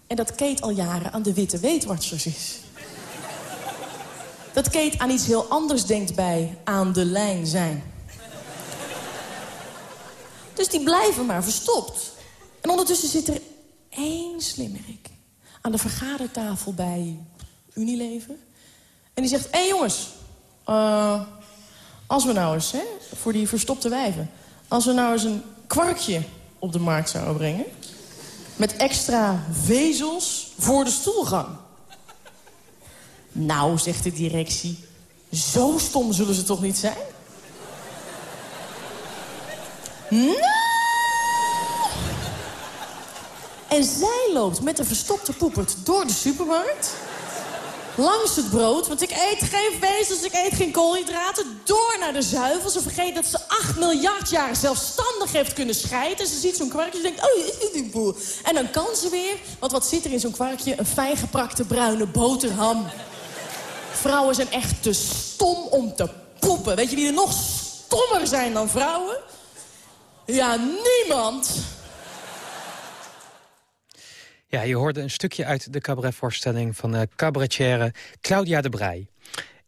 En dat Kate al jaren aan de witte weetwatchers is. Dat Kate aan iets heel anders denkt bij aan de lijn zijn. Dus die blijven maar verstopt. En ondertussen zit er één slimmerik aan de vergadertafel bij Unilever. En die zegt, hé jongens, uh, als we nou eens, hè, voor die verstopte wijven... als we nou eens een kwarkje op de markt zouden brengen... met extra vezels voor de stoelgang. Nou, zegt de directie, zo stom zullen ze toch niet zijn? Nou! En zij loopt met een verstopte poepert door de supermarkt. Langs het brood, want ik eet geen vezels, ik eet geen koolhydraten. Door naar de zuivel. Ze vergeet dat ze 8 miljard jaar zelfstandig heeft kunnen scheiden. Ze ziet zo'n kwarkje en denkt, oh. En dan kan ze weer, want wat zit er in zo'n kwarkje? Een fijngeprakte bruine boterham. Vrouwen zijn echt te stom om te poepen. Weet je wie er nog stommer zijn dan vrouwen? Ja, niemand. Ja, je hoorde een stukje uit de cabaretvoorstelling van de cabaretière Claudia de Brij.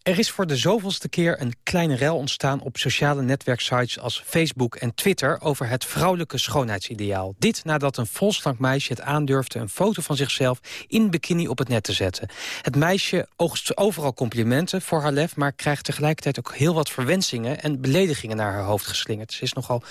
Er is voor de zoveelste keer een kleine rel ontstaan op sociale netwerksites als Facebook en Twitter over het vrouwelijke schoonheidsideaal. Dit nadat een volslank meisje het aandurfde een foto van zichzelf in bikini op het net te zetten. Het meisje oogst overal complimenten voor haar lef, maar krijgt tegelijkertijd ook heel wat verwensingen en beledigingen naar haar hoofd geslingerd. Ze is nogal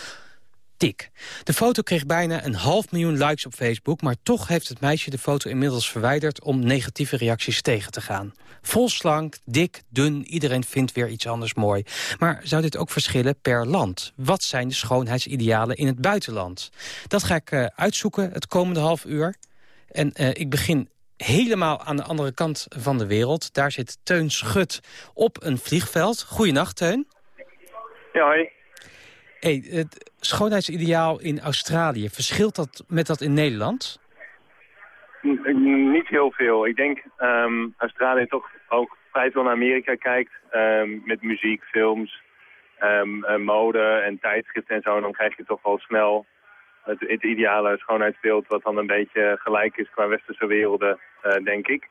dik. De foto kreeg bijna een half miljoen likes op Facebook... maar toch heeft het meisje de foto inmiddels verwijderd... om negatieve reacties tegen te gaan. Vol slank, dik, dun, iedereen vindt weer iets anders mooi. Maar zou dit ook verschillen per land? Wat zijn de schoonheidsidealen in het buitenland? Dat ga ik uh, uitzoeken het komende half uur. En uh, ik begin helemaal aan de andere kant van de wereld. Daar zit Teun Schut op een vliegveld. Goeienacht, Teun. Ja, hoi. Hey, het schoonheidsideaal in Australië, verschilt dat met dat in Nederland? N niet heel veel. Ik denk um, Australië toch ook vrij veel naar Amerika kijkt. Um, met muziek, films, um, mode en tijdschriften en zo. Dan krijg je toch wel snel het, het, ideale schoonheidsbeeld... wat dan een beetje gelijk is qua westerse werelden, uh, denk ik.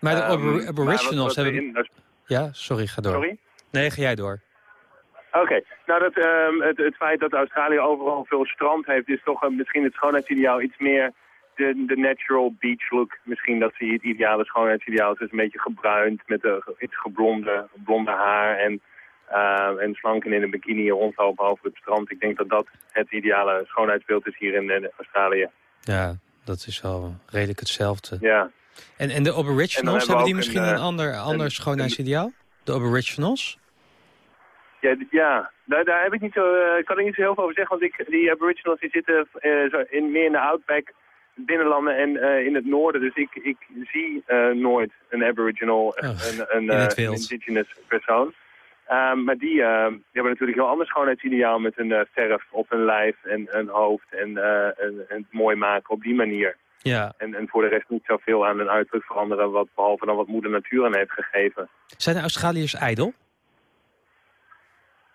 Maar de aboriginals hebben... In... Ja, sorry, ga door. Sorry? Nee, ga jij door. Oké, nou dat, um, het, het, feit dat Australië overal veel strand heeft, is toch uh, misschien het schoonheidsideaal iets meer de, de natural beach look. Misschien dat ze het ideale schoonheidsideaal is, dus een beetje gebruind met een, iets geblonde blonde haar en, uh, en slanken in een bikini rondlopen over het strand. Ik denk dat dat het ideale schoonheidsbeeld is hier in, in Australië. Ja, dat is wel redelijk hetzelfde. Ja. En, en de aboriginals, En hebben die misschien een, een, eh, ander, ander schoonheidsideaal? De aboriginals? Ja, ja. Daar, daar heb ik niet zo, eh, kan ik niet zo heel veel over zeggen, want ik, die aboriginals die zitten eh, in, meer in de outback, binnenlanden en eh, in het noorden. Dus ik, ik zie nooit een aboriginal, Oh, een, een, in indigenous persoon. Ehm, maar die, die hebben natuurlijk heel ander schoonheidsideaal met een verf op hun lijf en een hoofd en, en, en het mooi maken op die manier. Ja. En, en voor de rest niet zoveel aan hun uiterlijk veranderen, wat, behalve dan wat moeder natuur aan heeft gegeven. Zijn de Australiërs ijdel?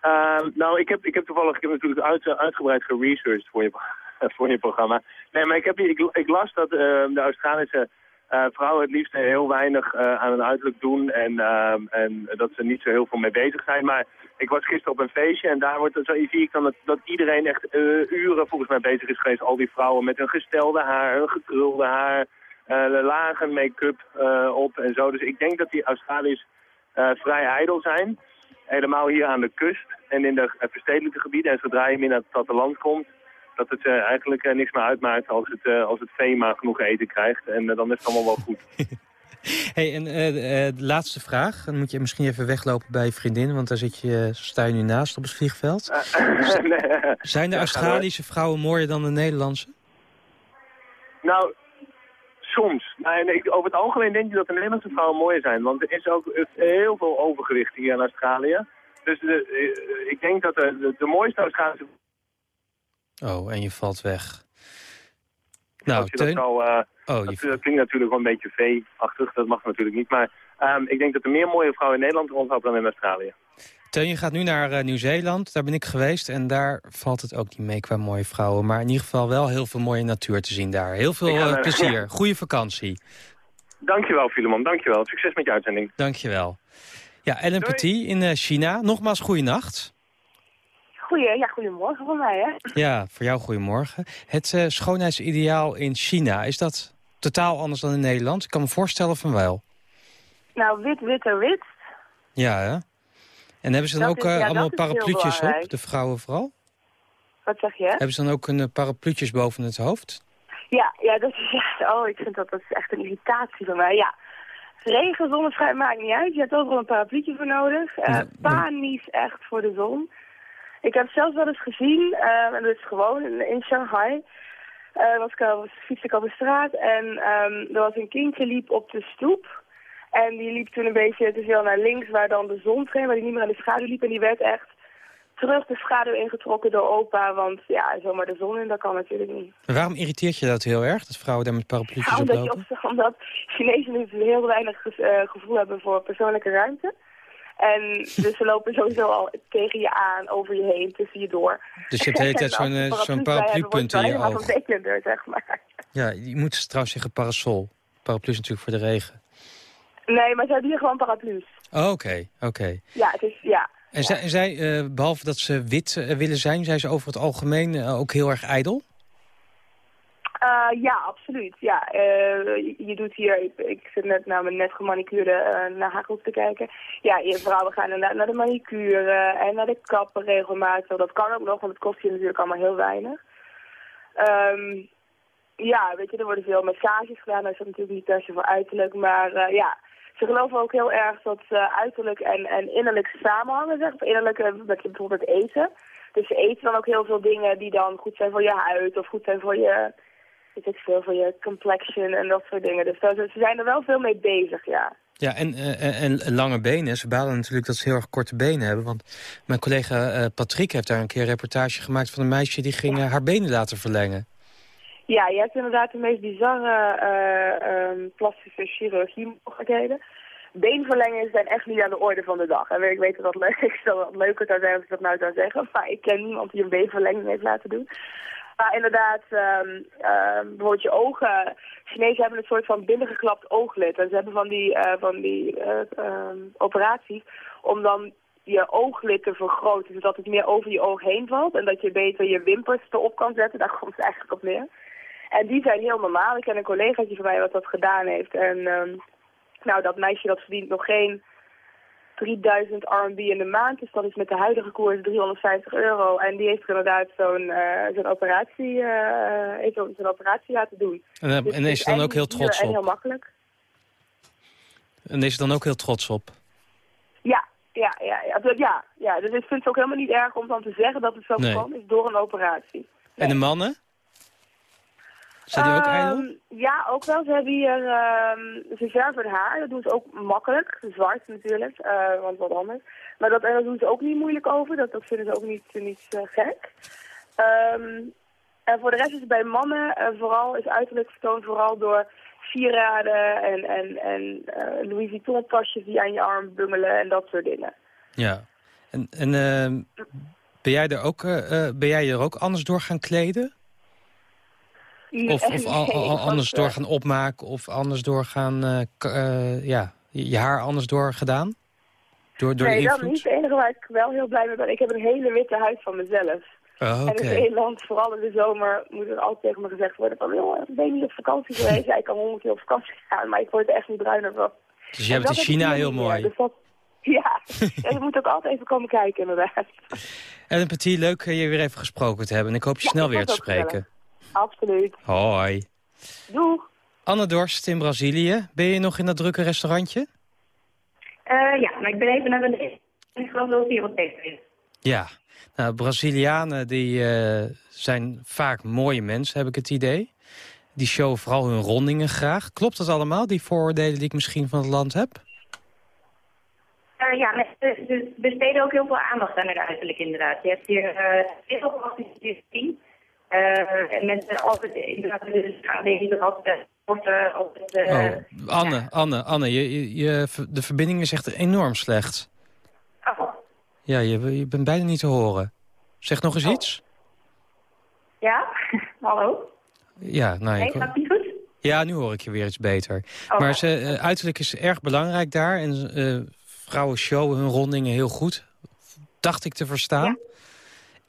Ehm, nou, ik heb, ik heb toevallig ik heb natuurlijk uit, uitgebreid geresearched voor je, voor je programma. Nee, maar ik, heb, ik, ik las dat ehm, de Australische eh, vrouwen het liefst heel weinig eh, aan hun uiterlijk doen. En, ehm, en dat ze niet zo heel veel mee bezig zijn. Maar ik was gisteren op een feestje en daar wordt, zo zie ik dan dat, iedereen echt eh, uren volgens mij bezig is geweest. Al die vrouwen met hun gestelde haar, hun gekrulde haar, lage make-up op en zo. Dus ik denk dat die Australiërs vrij ijdel zijn. Helemaal hier aan de kust en in de verstedelijke gebieden. En zodra je meer naar het platteland komt, dat het eh, eigenlijk eh, niks meer uitmaakt als het, eh, als het vee maar genoeg eten krijgt. En dan is het allemaal wel goed. Hey, en de laatste vraag. Dan moet je misschien even weglopen bij je vriendin, want daar zit je, sta je nu naast op het vliegveld. Nee. Zijn de Australische vrouwen mooier dan de Nederlandse? Nou, soms. Nee, over het algemeen denk ik dat de Nederlandse vrouwen mooier zijn. Want er is ook heel veel overgewicht hier in Australië. Dus de, eh, ik denk dat de, de, de mooiste Australische Oh, en je valt weg. Nou, je Teun... eh, Oh, dat, je... dat klinkt natuurlijk wel een beetje vee-achtig. Dat mag natuurlijk niet. Maar ehm, ik denk dat er meer mooie vrouwen in Nederland rondlopen dan in Australië. Teun, je gaat nu naar eh, Nieuw-Zeeland. Daar ben ik geweest en daar valt het ook niet mee qua mooie vrouwen. Maar in ieder geval wel heel veel mooie natuur te zien daar. Heel veel naar- plezier. ja. Goeie vakantie. Dankjewel, Filemon. Dankjewel. Succes met je uitzending. Dankjewel. Ja, Ellen Doei. Petit in eh, China. Nogmaals, goeienacht. Goeie, ja, goedemorgen van mij, hè? Ja, voor jou goedemorgen. Het eh, schoonheidsideaal in China, is dat totaal anders dan in Nederland? Ik kan me voorstellen van wel. Nou, wit, witter, wit. Ja, hè? En hebben ze dan Dat ook is- eh, ja, allemaal parapluutjes op, de vrouwen vooral? Wat zeg je? Hebben ze dan ook een eh, parapluutjes boven het hoofd? Ja, ja, dat is echt... Oh, ik vind dat, dat is echt een irritatie van mij, ja. Regen, zonneschijn maakt niet uit. Je hebt overal een parapluutje voor nodig. Uh, panisch echt voor de zon. Ik heb zelfs wel eens gezien, uh, en dat is gewoon in, in Shanghai, uh, was ik al, fiets ik op de straat en um, er was een kindje liep op de stoep. En die liep toen een beetje te veel naar links waar dan de zon scheen, waar die niet meer aan de schaduw liep. En die werd echt terug de schaduw ingetrokken door opa, want ja, zomaar de zon in, dat kan natuurlijk niet. En waarom irriteert je dat heel erg, dat vrouwen daar met parapluutjes ja, op omdat, lopen? Je, omdat Chinezen dus heel weinig uh, gevoel hebben voor persoonlijke ruimte. En dus ze lopen sowieso al tegen je aan, over je heen, tussen je door. Dus je hebt de hele tijd zo'n uh, zo'n paraplupunt in je oog. Zeg maar. Ja, je moet trouwens zeggen parasol. Paraplu is natuurlijk voor de regen. Nee, maar ze hebben hier gewoon paraplu's. Oké, oh, oké. Okay. Ja, het is, ja. En ja. zij, zij uh, behalve dat ze wit uh, willen zijn, zijn ze over het algemeen uh, ook heel erg ijdel? Ja, absoluut. Ja, uh, je doet hier, ik, ik zit net naar mijn net gemanicuurde naar Hagels te kijken. Ja, je vrouwen gaan inderdaad naar de manicure en naar de kappen regelmatig. Dat kan ook nog, want het kost je natuurlijk allemaal heel weinig. Um, ja, weet je, er worden veel massages gedaan. Dat is natuurlijk niet per se voor uiterlijk, maar ja... Ze geloven ook heel erg dat uiterlijk en, en innerlijk samenhangen, zeg. Of innerlijk, met bijvoorbeeld eten. Dus ze eten dan ook heel veel dingen die dan goed zijn voor je huid of goed zijn voor je ik veel, voor je complexion en dat soort dingen. Dus ze zijn er wel veel mee bezig, ja. Ja, en, uh, en lange benen. Ze balen natuurlijk dat ze heel erg korte benen hebben. Want mijn collega uh, Patrick heeft daar een keer een reportage gemaakt... van een meisje die ging haar benen laten verlengen. Ja, je hebt inderdaad de meest bizarre uh, um, plastische chirurgie mogelijkheden. Beenverlengen zijn echt niet aan de orde van de dag. En ik weet dat leuk, ik zou wat leuker zou zijn als ik dat nou zou zeggen. Maar ik ken niemand die een beenverlenging heeft laten doen. Maar inderdaad, um, bijvoorbeeld je ogen. Chinezen hebben een soort van binnengeklapt ooglid. En ze hebben van die, uh, van die um, operaties om dan je ooglid te vergroten. Zodat het meer over je oog heen valt. En dat je beter je wimpers erop kan zetten. Daar komt het eigenlijk op neer. En die zijn heel normaal. Ik ken een collegaatje van mij wat dat gedaan heeft. En nou, dat meisje dat verdient nog geen 3000 RMB in de maand. Dus dat is met de huidige koers 350 euro. En die heeft er inderdaad zo'n uh, zo'n operatie, uh, heeft zo'n operatie laten doen. En, dus en is ze dan ook heel trots op? En heel makkelijk. En is ze dan ook heel trots op? Ja, ja, ja. Ja, ja, ja. dus ik vind het ook helemaal niet erg om dan te zeggen dat het zo nee. kan is door een operatie. Nee. En de mannen? Zijn die ook ijdel? Um, ja, ook wel. Ze hebben hier, um, ze verven haar. Dat doen ze ook makkelijk. Zwart natuurlijk, uh, want wat anders. Maar dat, en dat doen ze ook niet moeilijk over. Dat, dat vinden ze ook niet, niet uh, gek. Um, en voor de rest is het bij mannen uh, vooral, is uiterlijk vertoond vooral door sieraden en, en, en uh, Louis Vuitton tasjes die aan je arm bungelen en dat soort dingen. Ja. En, en uh, ben, jij er ook, ben jij er ook anders door gaan kleden? Of, of al, al, anders door gaan opmaken of anders door gaan, uh, uh, ja, je haar anders door gedaan? Door, door nee, dat niet. Het enige waar ik wel heel blij mee ben, ik heb een hele witte huid van mezelf. Oh, okay. En in Nederland, vooral in de zomer, moet er altijd tegen me gezegd worden van, joh, ben je niet op vakantie geweest? ja, ik kan honderd keer op vakantie gaan, maar ik word er echt niet bruiner van. Dus jij bent in China heel mooi. Dus dat, ja, ja, je moet ook altijd even komen kijken inderdaad. En Petit, leuk je weer even gesproken te hebben. En ik hoop je ja, snel weer te spreken. Gezellig. Absoluut. Hoi. Doeg. Anne Dorst in Brazilië. Ben je nog in dat drukke restaurantje? Uh, ja, maar ik ben even naar beneden. Ik geloof dat het hier wat beter is. Ja. Nou, Brazilianen die, uh, zijn vaak mooie mensen, heb ik het idee. Die showen vooral hun rondingen graag. Klopt dat allemaal, die vooroordelen die ik misschien van het land heb? Uh, ja, ze besteden ook heel veel aandacht aan het uiterlijk inderdaad. Je hebt hier heel veel. Uh, en mensen altijd inderdaad gaan deze altijd sporten. Altijd, uh, oh, Anne, ja. Anne, Anne, je, je, de verbinding is echt enorm slecht. Oh. Ja, je, je bent bijna niet te horen. Zeg nog eens oh. iets. Ja, hallo? Ja, nou... Nee, gaat niet goed? Ja, nu hoor ik je weer iets beter. Oh. Maar ze, uh, uiterlijk is erg belangrijk daar. En vrouwen showen hun rondingen heel goed. Dacht ik te verstaan. Ja.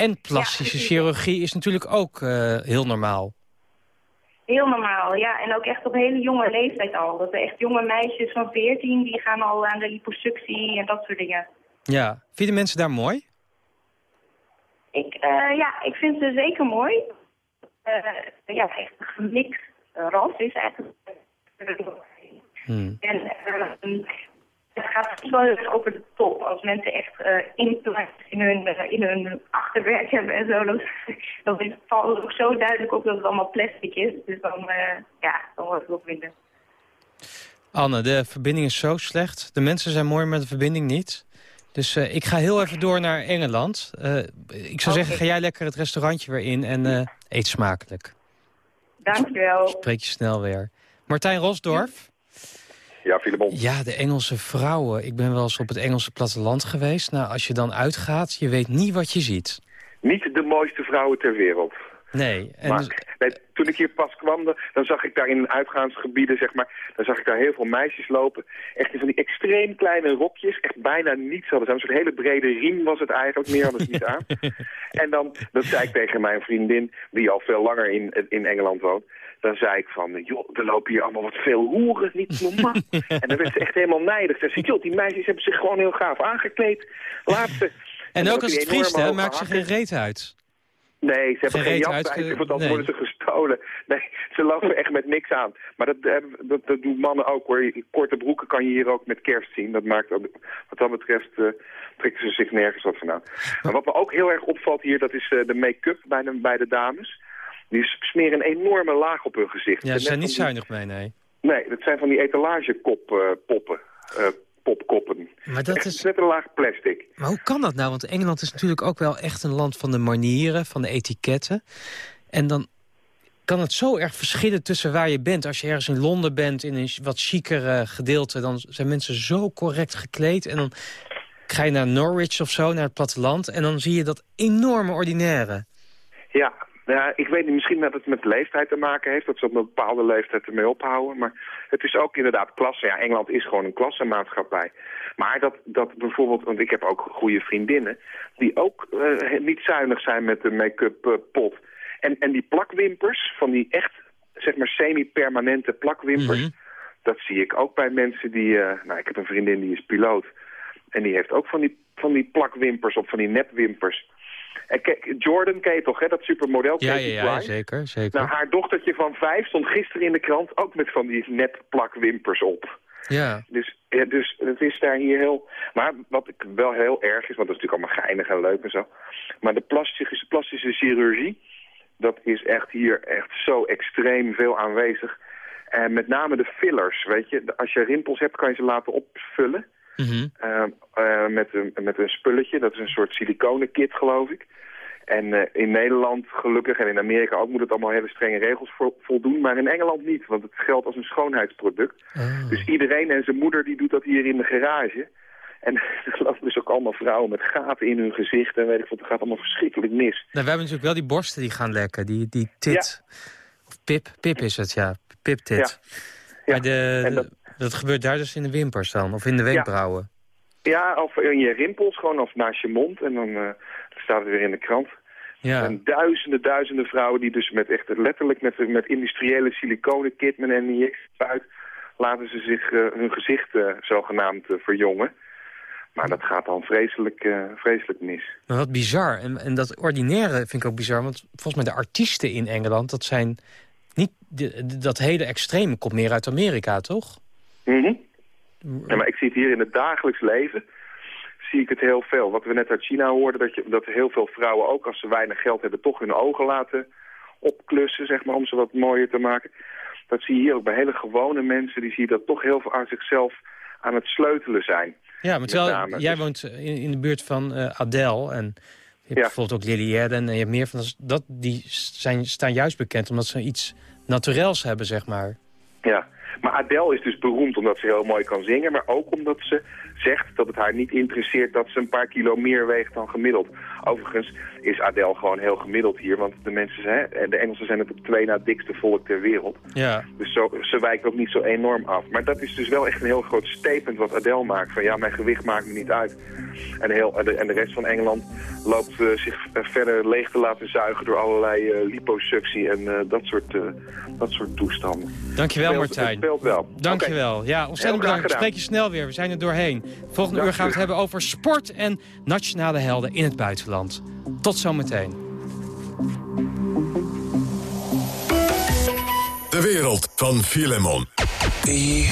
En plastische ja, chirurgie is natuurlijk ook uh, heel normaal. Heel normaal, ja. En ook echt op een hele jonge leeftijd al. Dat echt jonge meisjes van 14, die gaan al aan de liposuctie en dat soort dingen. Ja. Vinden mensen daar mooi? Ik, uh, ja, ik vind ze zeker mooi. Uh, ja, echt een gemixt ras is eigenlijk. Hmm. En ehm, het gaat wel heel erg over de top. Als mensen echt uh, in hun, uh, in hun achterwerk hebben en zo, dan, dan valt het ook zo duidelijk op dat het allemaal plastic is. Dus dan, uh, ja, dan wordt het ook minder. Anne, de verbinding is zo slecht. De mensen zijn mooi, maar de verbinding niet. Dus uh, ik ga heel even door naar Engeland. Ik zou zeggen, ga jij lekker het restaurantje weer in en eet smakelijk. Dankjewel. Spreek je snel weer. Martijn Rosdorf. Ja, Filemon. Ja, de Engelse vrouwen. Ik ben wel eens op het Engelse platteland geweest. Nou, als je dan uitgaat, je weet niet wat je ziet. Niet de mooiste vrouwen ter wereld. Nee. En maar, nee, toen ik hier pas kwam, dan zag ik daar in uitgaansgebieden, zeg maar, dan zag ik daar heel veel meisjes lopen. Echt in van die extreem kleine rokjes, echt bijna niets hadden. Een soort hele brede riem was het eigenlijk, meer hadden ze niet aan. en dan, dat zei ik tegen mijn vriendin, die al veel langer in, in Engeland woont. Dan zei ik van, joh, er lopen hier allemaal wat veel hoeren, niet normaal. en dan werd ze echt helemaal nijdig. Ze zei, joh, die meisjes hebben zich gewoon heel gaaf aangekleed. Laat ze. En, en ook als het vriest, hè, maakt ze geen reet uit. Nee, ze hebben geen, geen jas bij want dan nee. worden ze gestolen. Nee, ze lopen echt met niks aan. Maar dat, dat, dat doen mannen ook hoor. Korte broeken kan je hier ook met kerst zien. Dat maakt, wat dat betreft, uh, trekken ze zich nergens wat vandaan. Maar wat me ook heel erg opvalt hier, dat is uh, de make-up bij de, bij de dames. Die smeren een enorme laag op hun gezicht. Ja, ze zijn niet zuinig mee, nee. Nee, dat zijn van die etalagekop-poppen. Uh, popkoppen. Maar dat is net een laag plastic. Maar hoe kan dat nou? Want Engeland is natuurlijk ook wel echt een land van de manieren, van de etiketten. En dan kan het zo erg verschillen tussen waar je bent. Als je ergens in Londen bent, in een wat chicere gedeelte... dan zijn mensen zo correct gekleed. En dan ga je naar Norwich of zo, naar het platteland... en dan zie je dat enorme ordinaire. Ja, ja, ik weet niet, misschien dat het met leeftijd te maken heeft. Dat ze op een bepaalde leeftijd ermee ophouden. Maar het is ook inderdaad klasse. Ja, Engeland is gewoon een klassenmaatschappij. Maar dat, dat bijvoorbeeld, want ik heb ook goede vriendinnen... die ook uh, niet zuinig zijn met de make-up uh, pot. En, en die plakwimpers, van die echt, zeg maar, semi-permanente plakwimpers... Mm -hmm. dat zie ik ook bij mensen die... Uh, nou, ik heb een vriendin die is piloot. En die heeft ook van die, van die plakwimpers op, van die nepwimpers... En kijk, Jordan ken je toch, hè, dat supermodel? Ja, ja, ja zeker, zeker. Nou, haar dochtertje van vijf stond gisteren in de krant ook met van die nepplakwimpers op. Ja. Dus, dus het is daar hier heel... Maar wat ik wel heel erg is, want dat is natuurlijk allemaal geinig en leuk en zo... maar de plastische, plastische chirurgie, dat is echt hier echt zo extreem veel aanwezig. En met name de fillers, weet je. Als je rimpels hebt, kan je ze laten opvullen. Mm -hmm. uh, uh, met, een, met een spulletje, dat is een soort siliconen kit geloof ik. En uh, in Nederland gelukkig en in Amerika ook moet het allemaal hele strenge regels vo voldoen. Maar in Engeland niet, want het geldt als een schoonheidsproduct. Oh. Dus iedereen en zijn moeder die doet dat hier in de garage. En er lopen dus ook allemaal vrouwen met gaten in hun gezicht. En weet ik wat, het gaat allemaal verschrikkelijk mis. Nou, we hebben natuurlijk wel die borsten die gaan lekken. Die, die tit. Ja. Of pip. Pip is het, ja. Pip-tit. Ja. Maar de, dat... dat gebeurt daar dus in de wimpers dan? Of in de wenkbrauwen? Ja, of in je rimpels, gewoon of naast je mond. En dan uh, staat het weer in de krant. Ja. En duizenden, duizenden vrouwen die dus met echt letterlijk met, met industriële siliconen kit met injectiespuit laten ze zich uh, hun gezicht uh, zogenaamd verjongen. Maar dat gaat dan vreselijk, vreselijk mis. Maar wat bizar. En, en dat ordinaire vind ik ook bizar. Want volgens mij de artiesten in Engeland, dat zijn niet... De, dat hele extreme komt meer uit Amerika, toch? Mm ja, maar ik zie het hier in het dagelijks leven, zie ik het heel veel. Wat we net uit China hoorden, dat, je, dat heel veel vrouwen ook als ze weinig geld hebben, toch hun ogen laten opklussen, zeg maar, om ze wat mooier te maken. Dat zie je hier ook bij hele gewone mensen, die zie je dat toch heel veel aan zichzelf aan het sleutelen zijn. Ja, maar terwijl jij woont in, in de buurt van uh, Adele en je hebt ja. bijvoorbeeld ook Lily Allen en je hebt meer van dat, die zijn, staan juist bekend omdat ze iets naturels hebben, zeg maar. Ja, maar Adele is dus beroemd omdat ze heel mooi kan zingen, maar ook omdat ze zegt dat het haar niet interesseert dat ze een paar kilo meer weegt dan gemiddeld. Overigens is Adele gewoon heel gemiddeld hier, want de mensen zijn, de Engelsen zijn het op twee na dikste volk ter wereld. Ja. Dus zo, ze wijkt ook niet zo enorm af. Maar dat is dus wel echt een heel groot statement wat Adele maakt. Van ja, mijn gewicht maakt me niet uit. En de, heel, en de, en de rest van Engeland loopt uh, zich verder leeg te laten zuigen door allerlei uh, liposuctie en uh, dat, soort, dat soort toestanden. Dankjewel speelt, Martijn. Het speelt wel. Dankjewel. Okay. Ja, ontzettend bedankt. Ik spreek je snel weer. We zijn er doorheen. Volgende Dank uur gaan we het hebben over sport en nationale helden in het buitenland. Tot zometeen. De wereld van Filemon. E.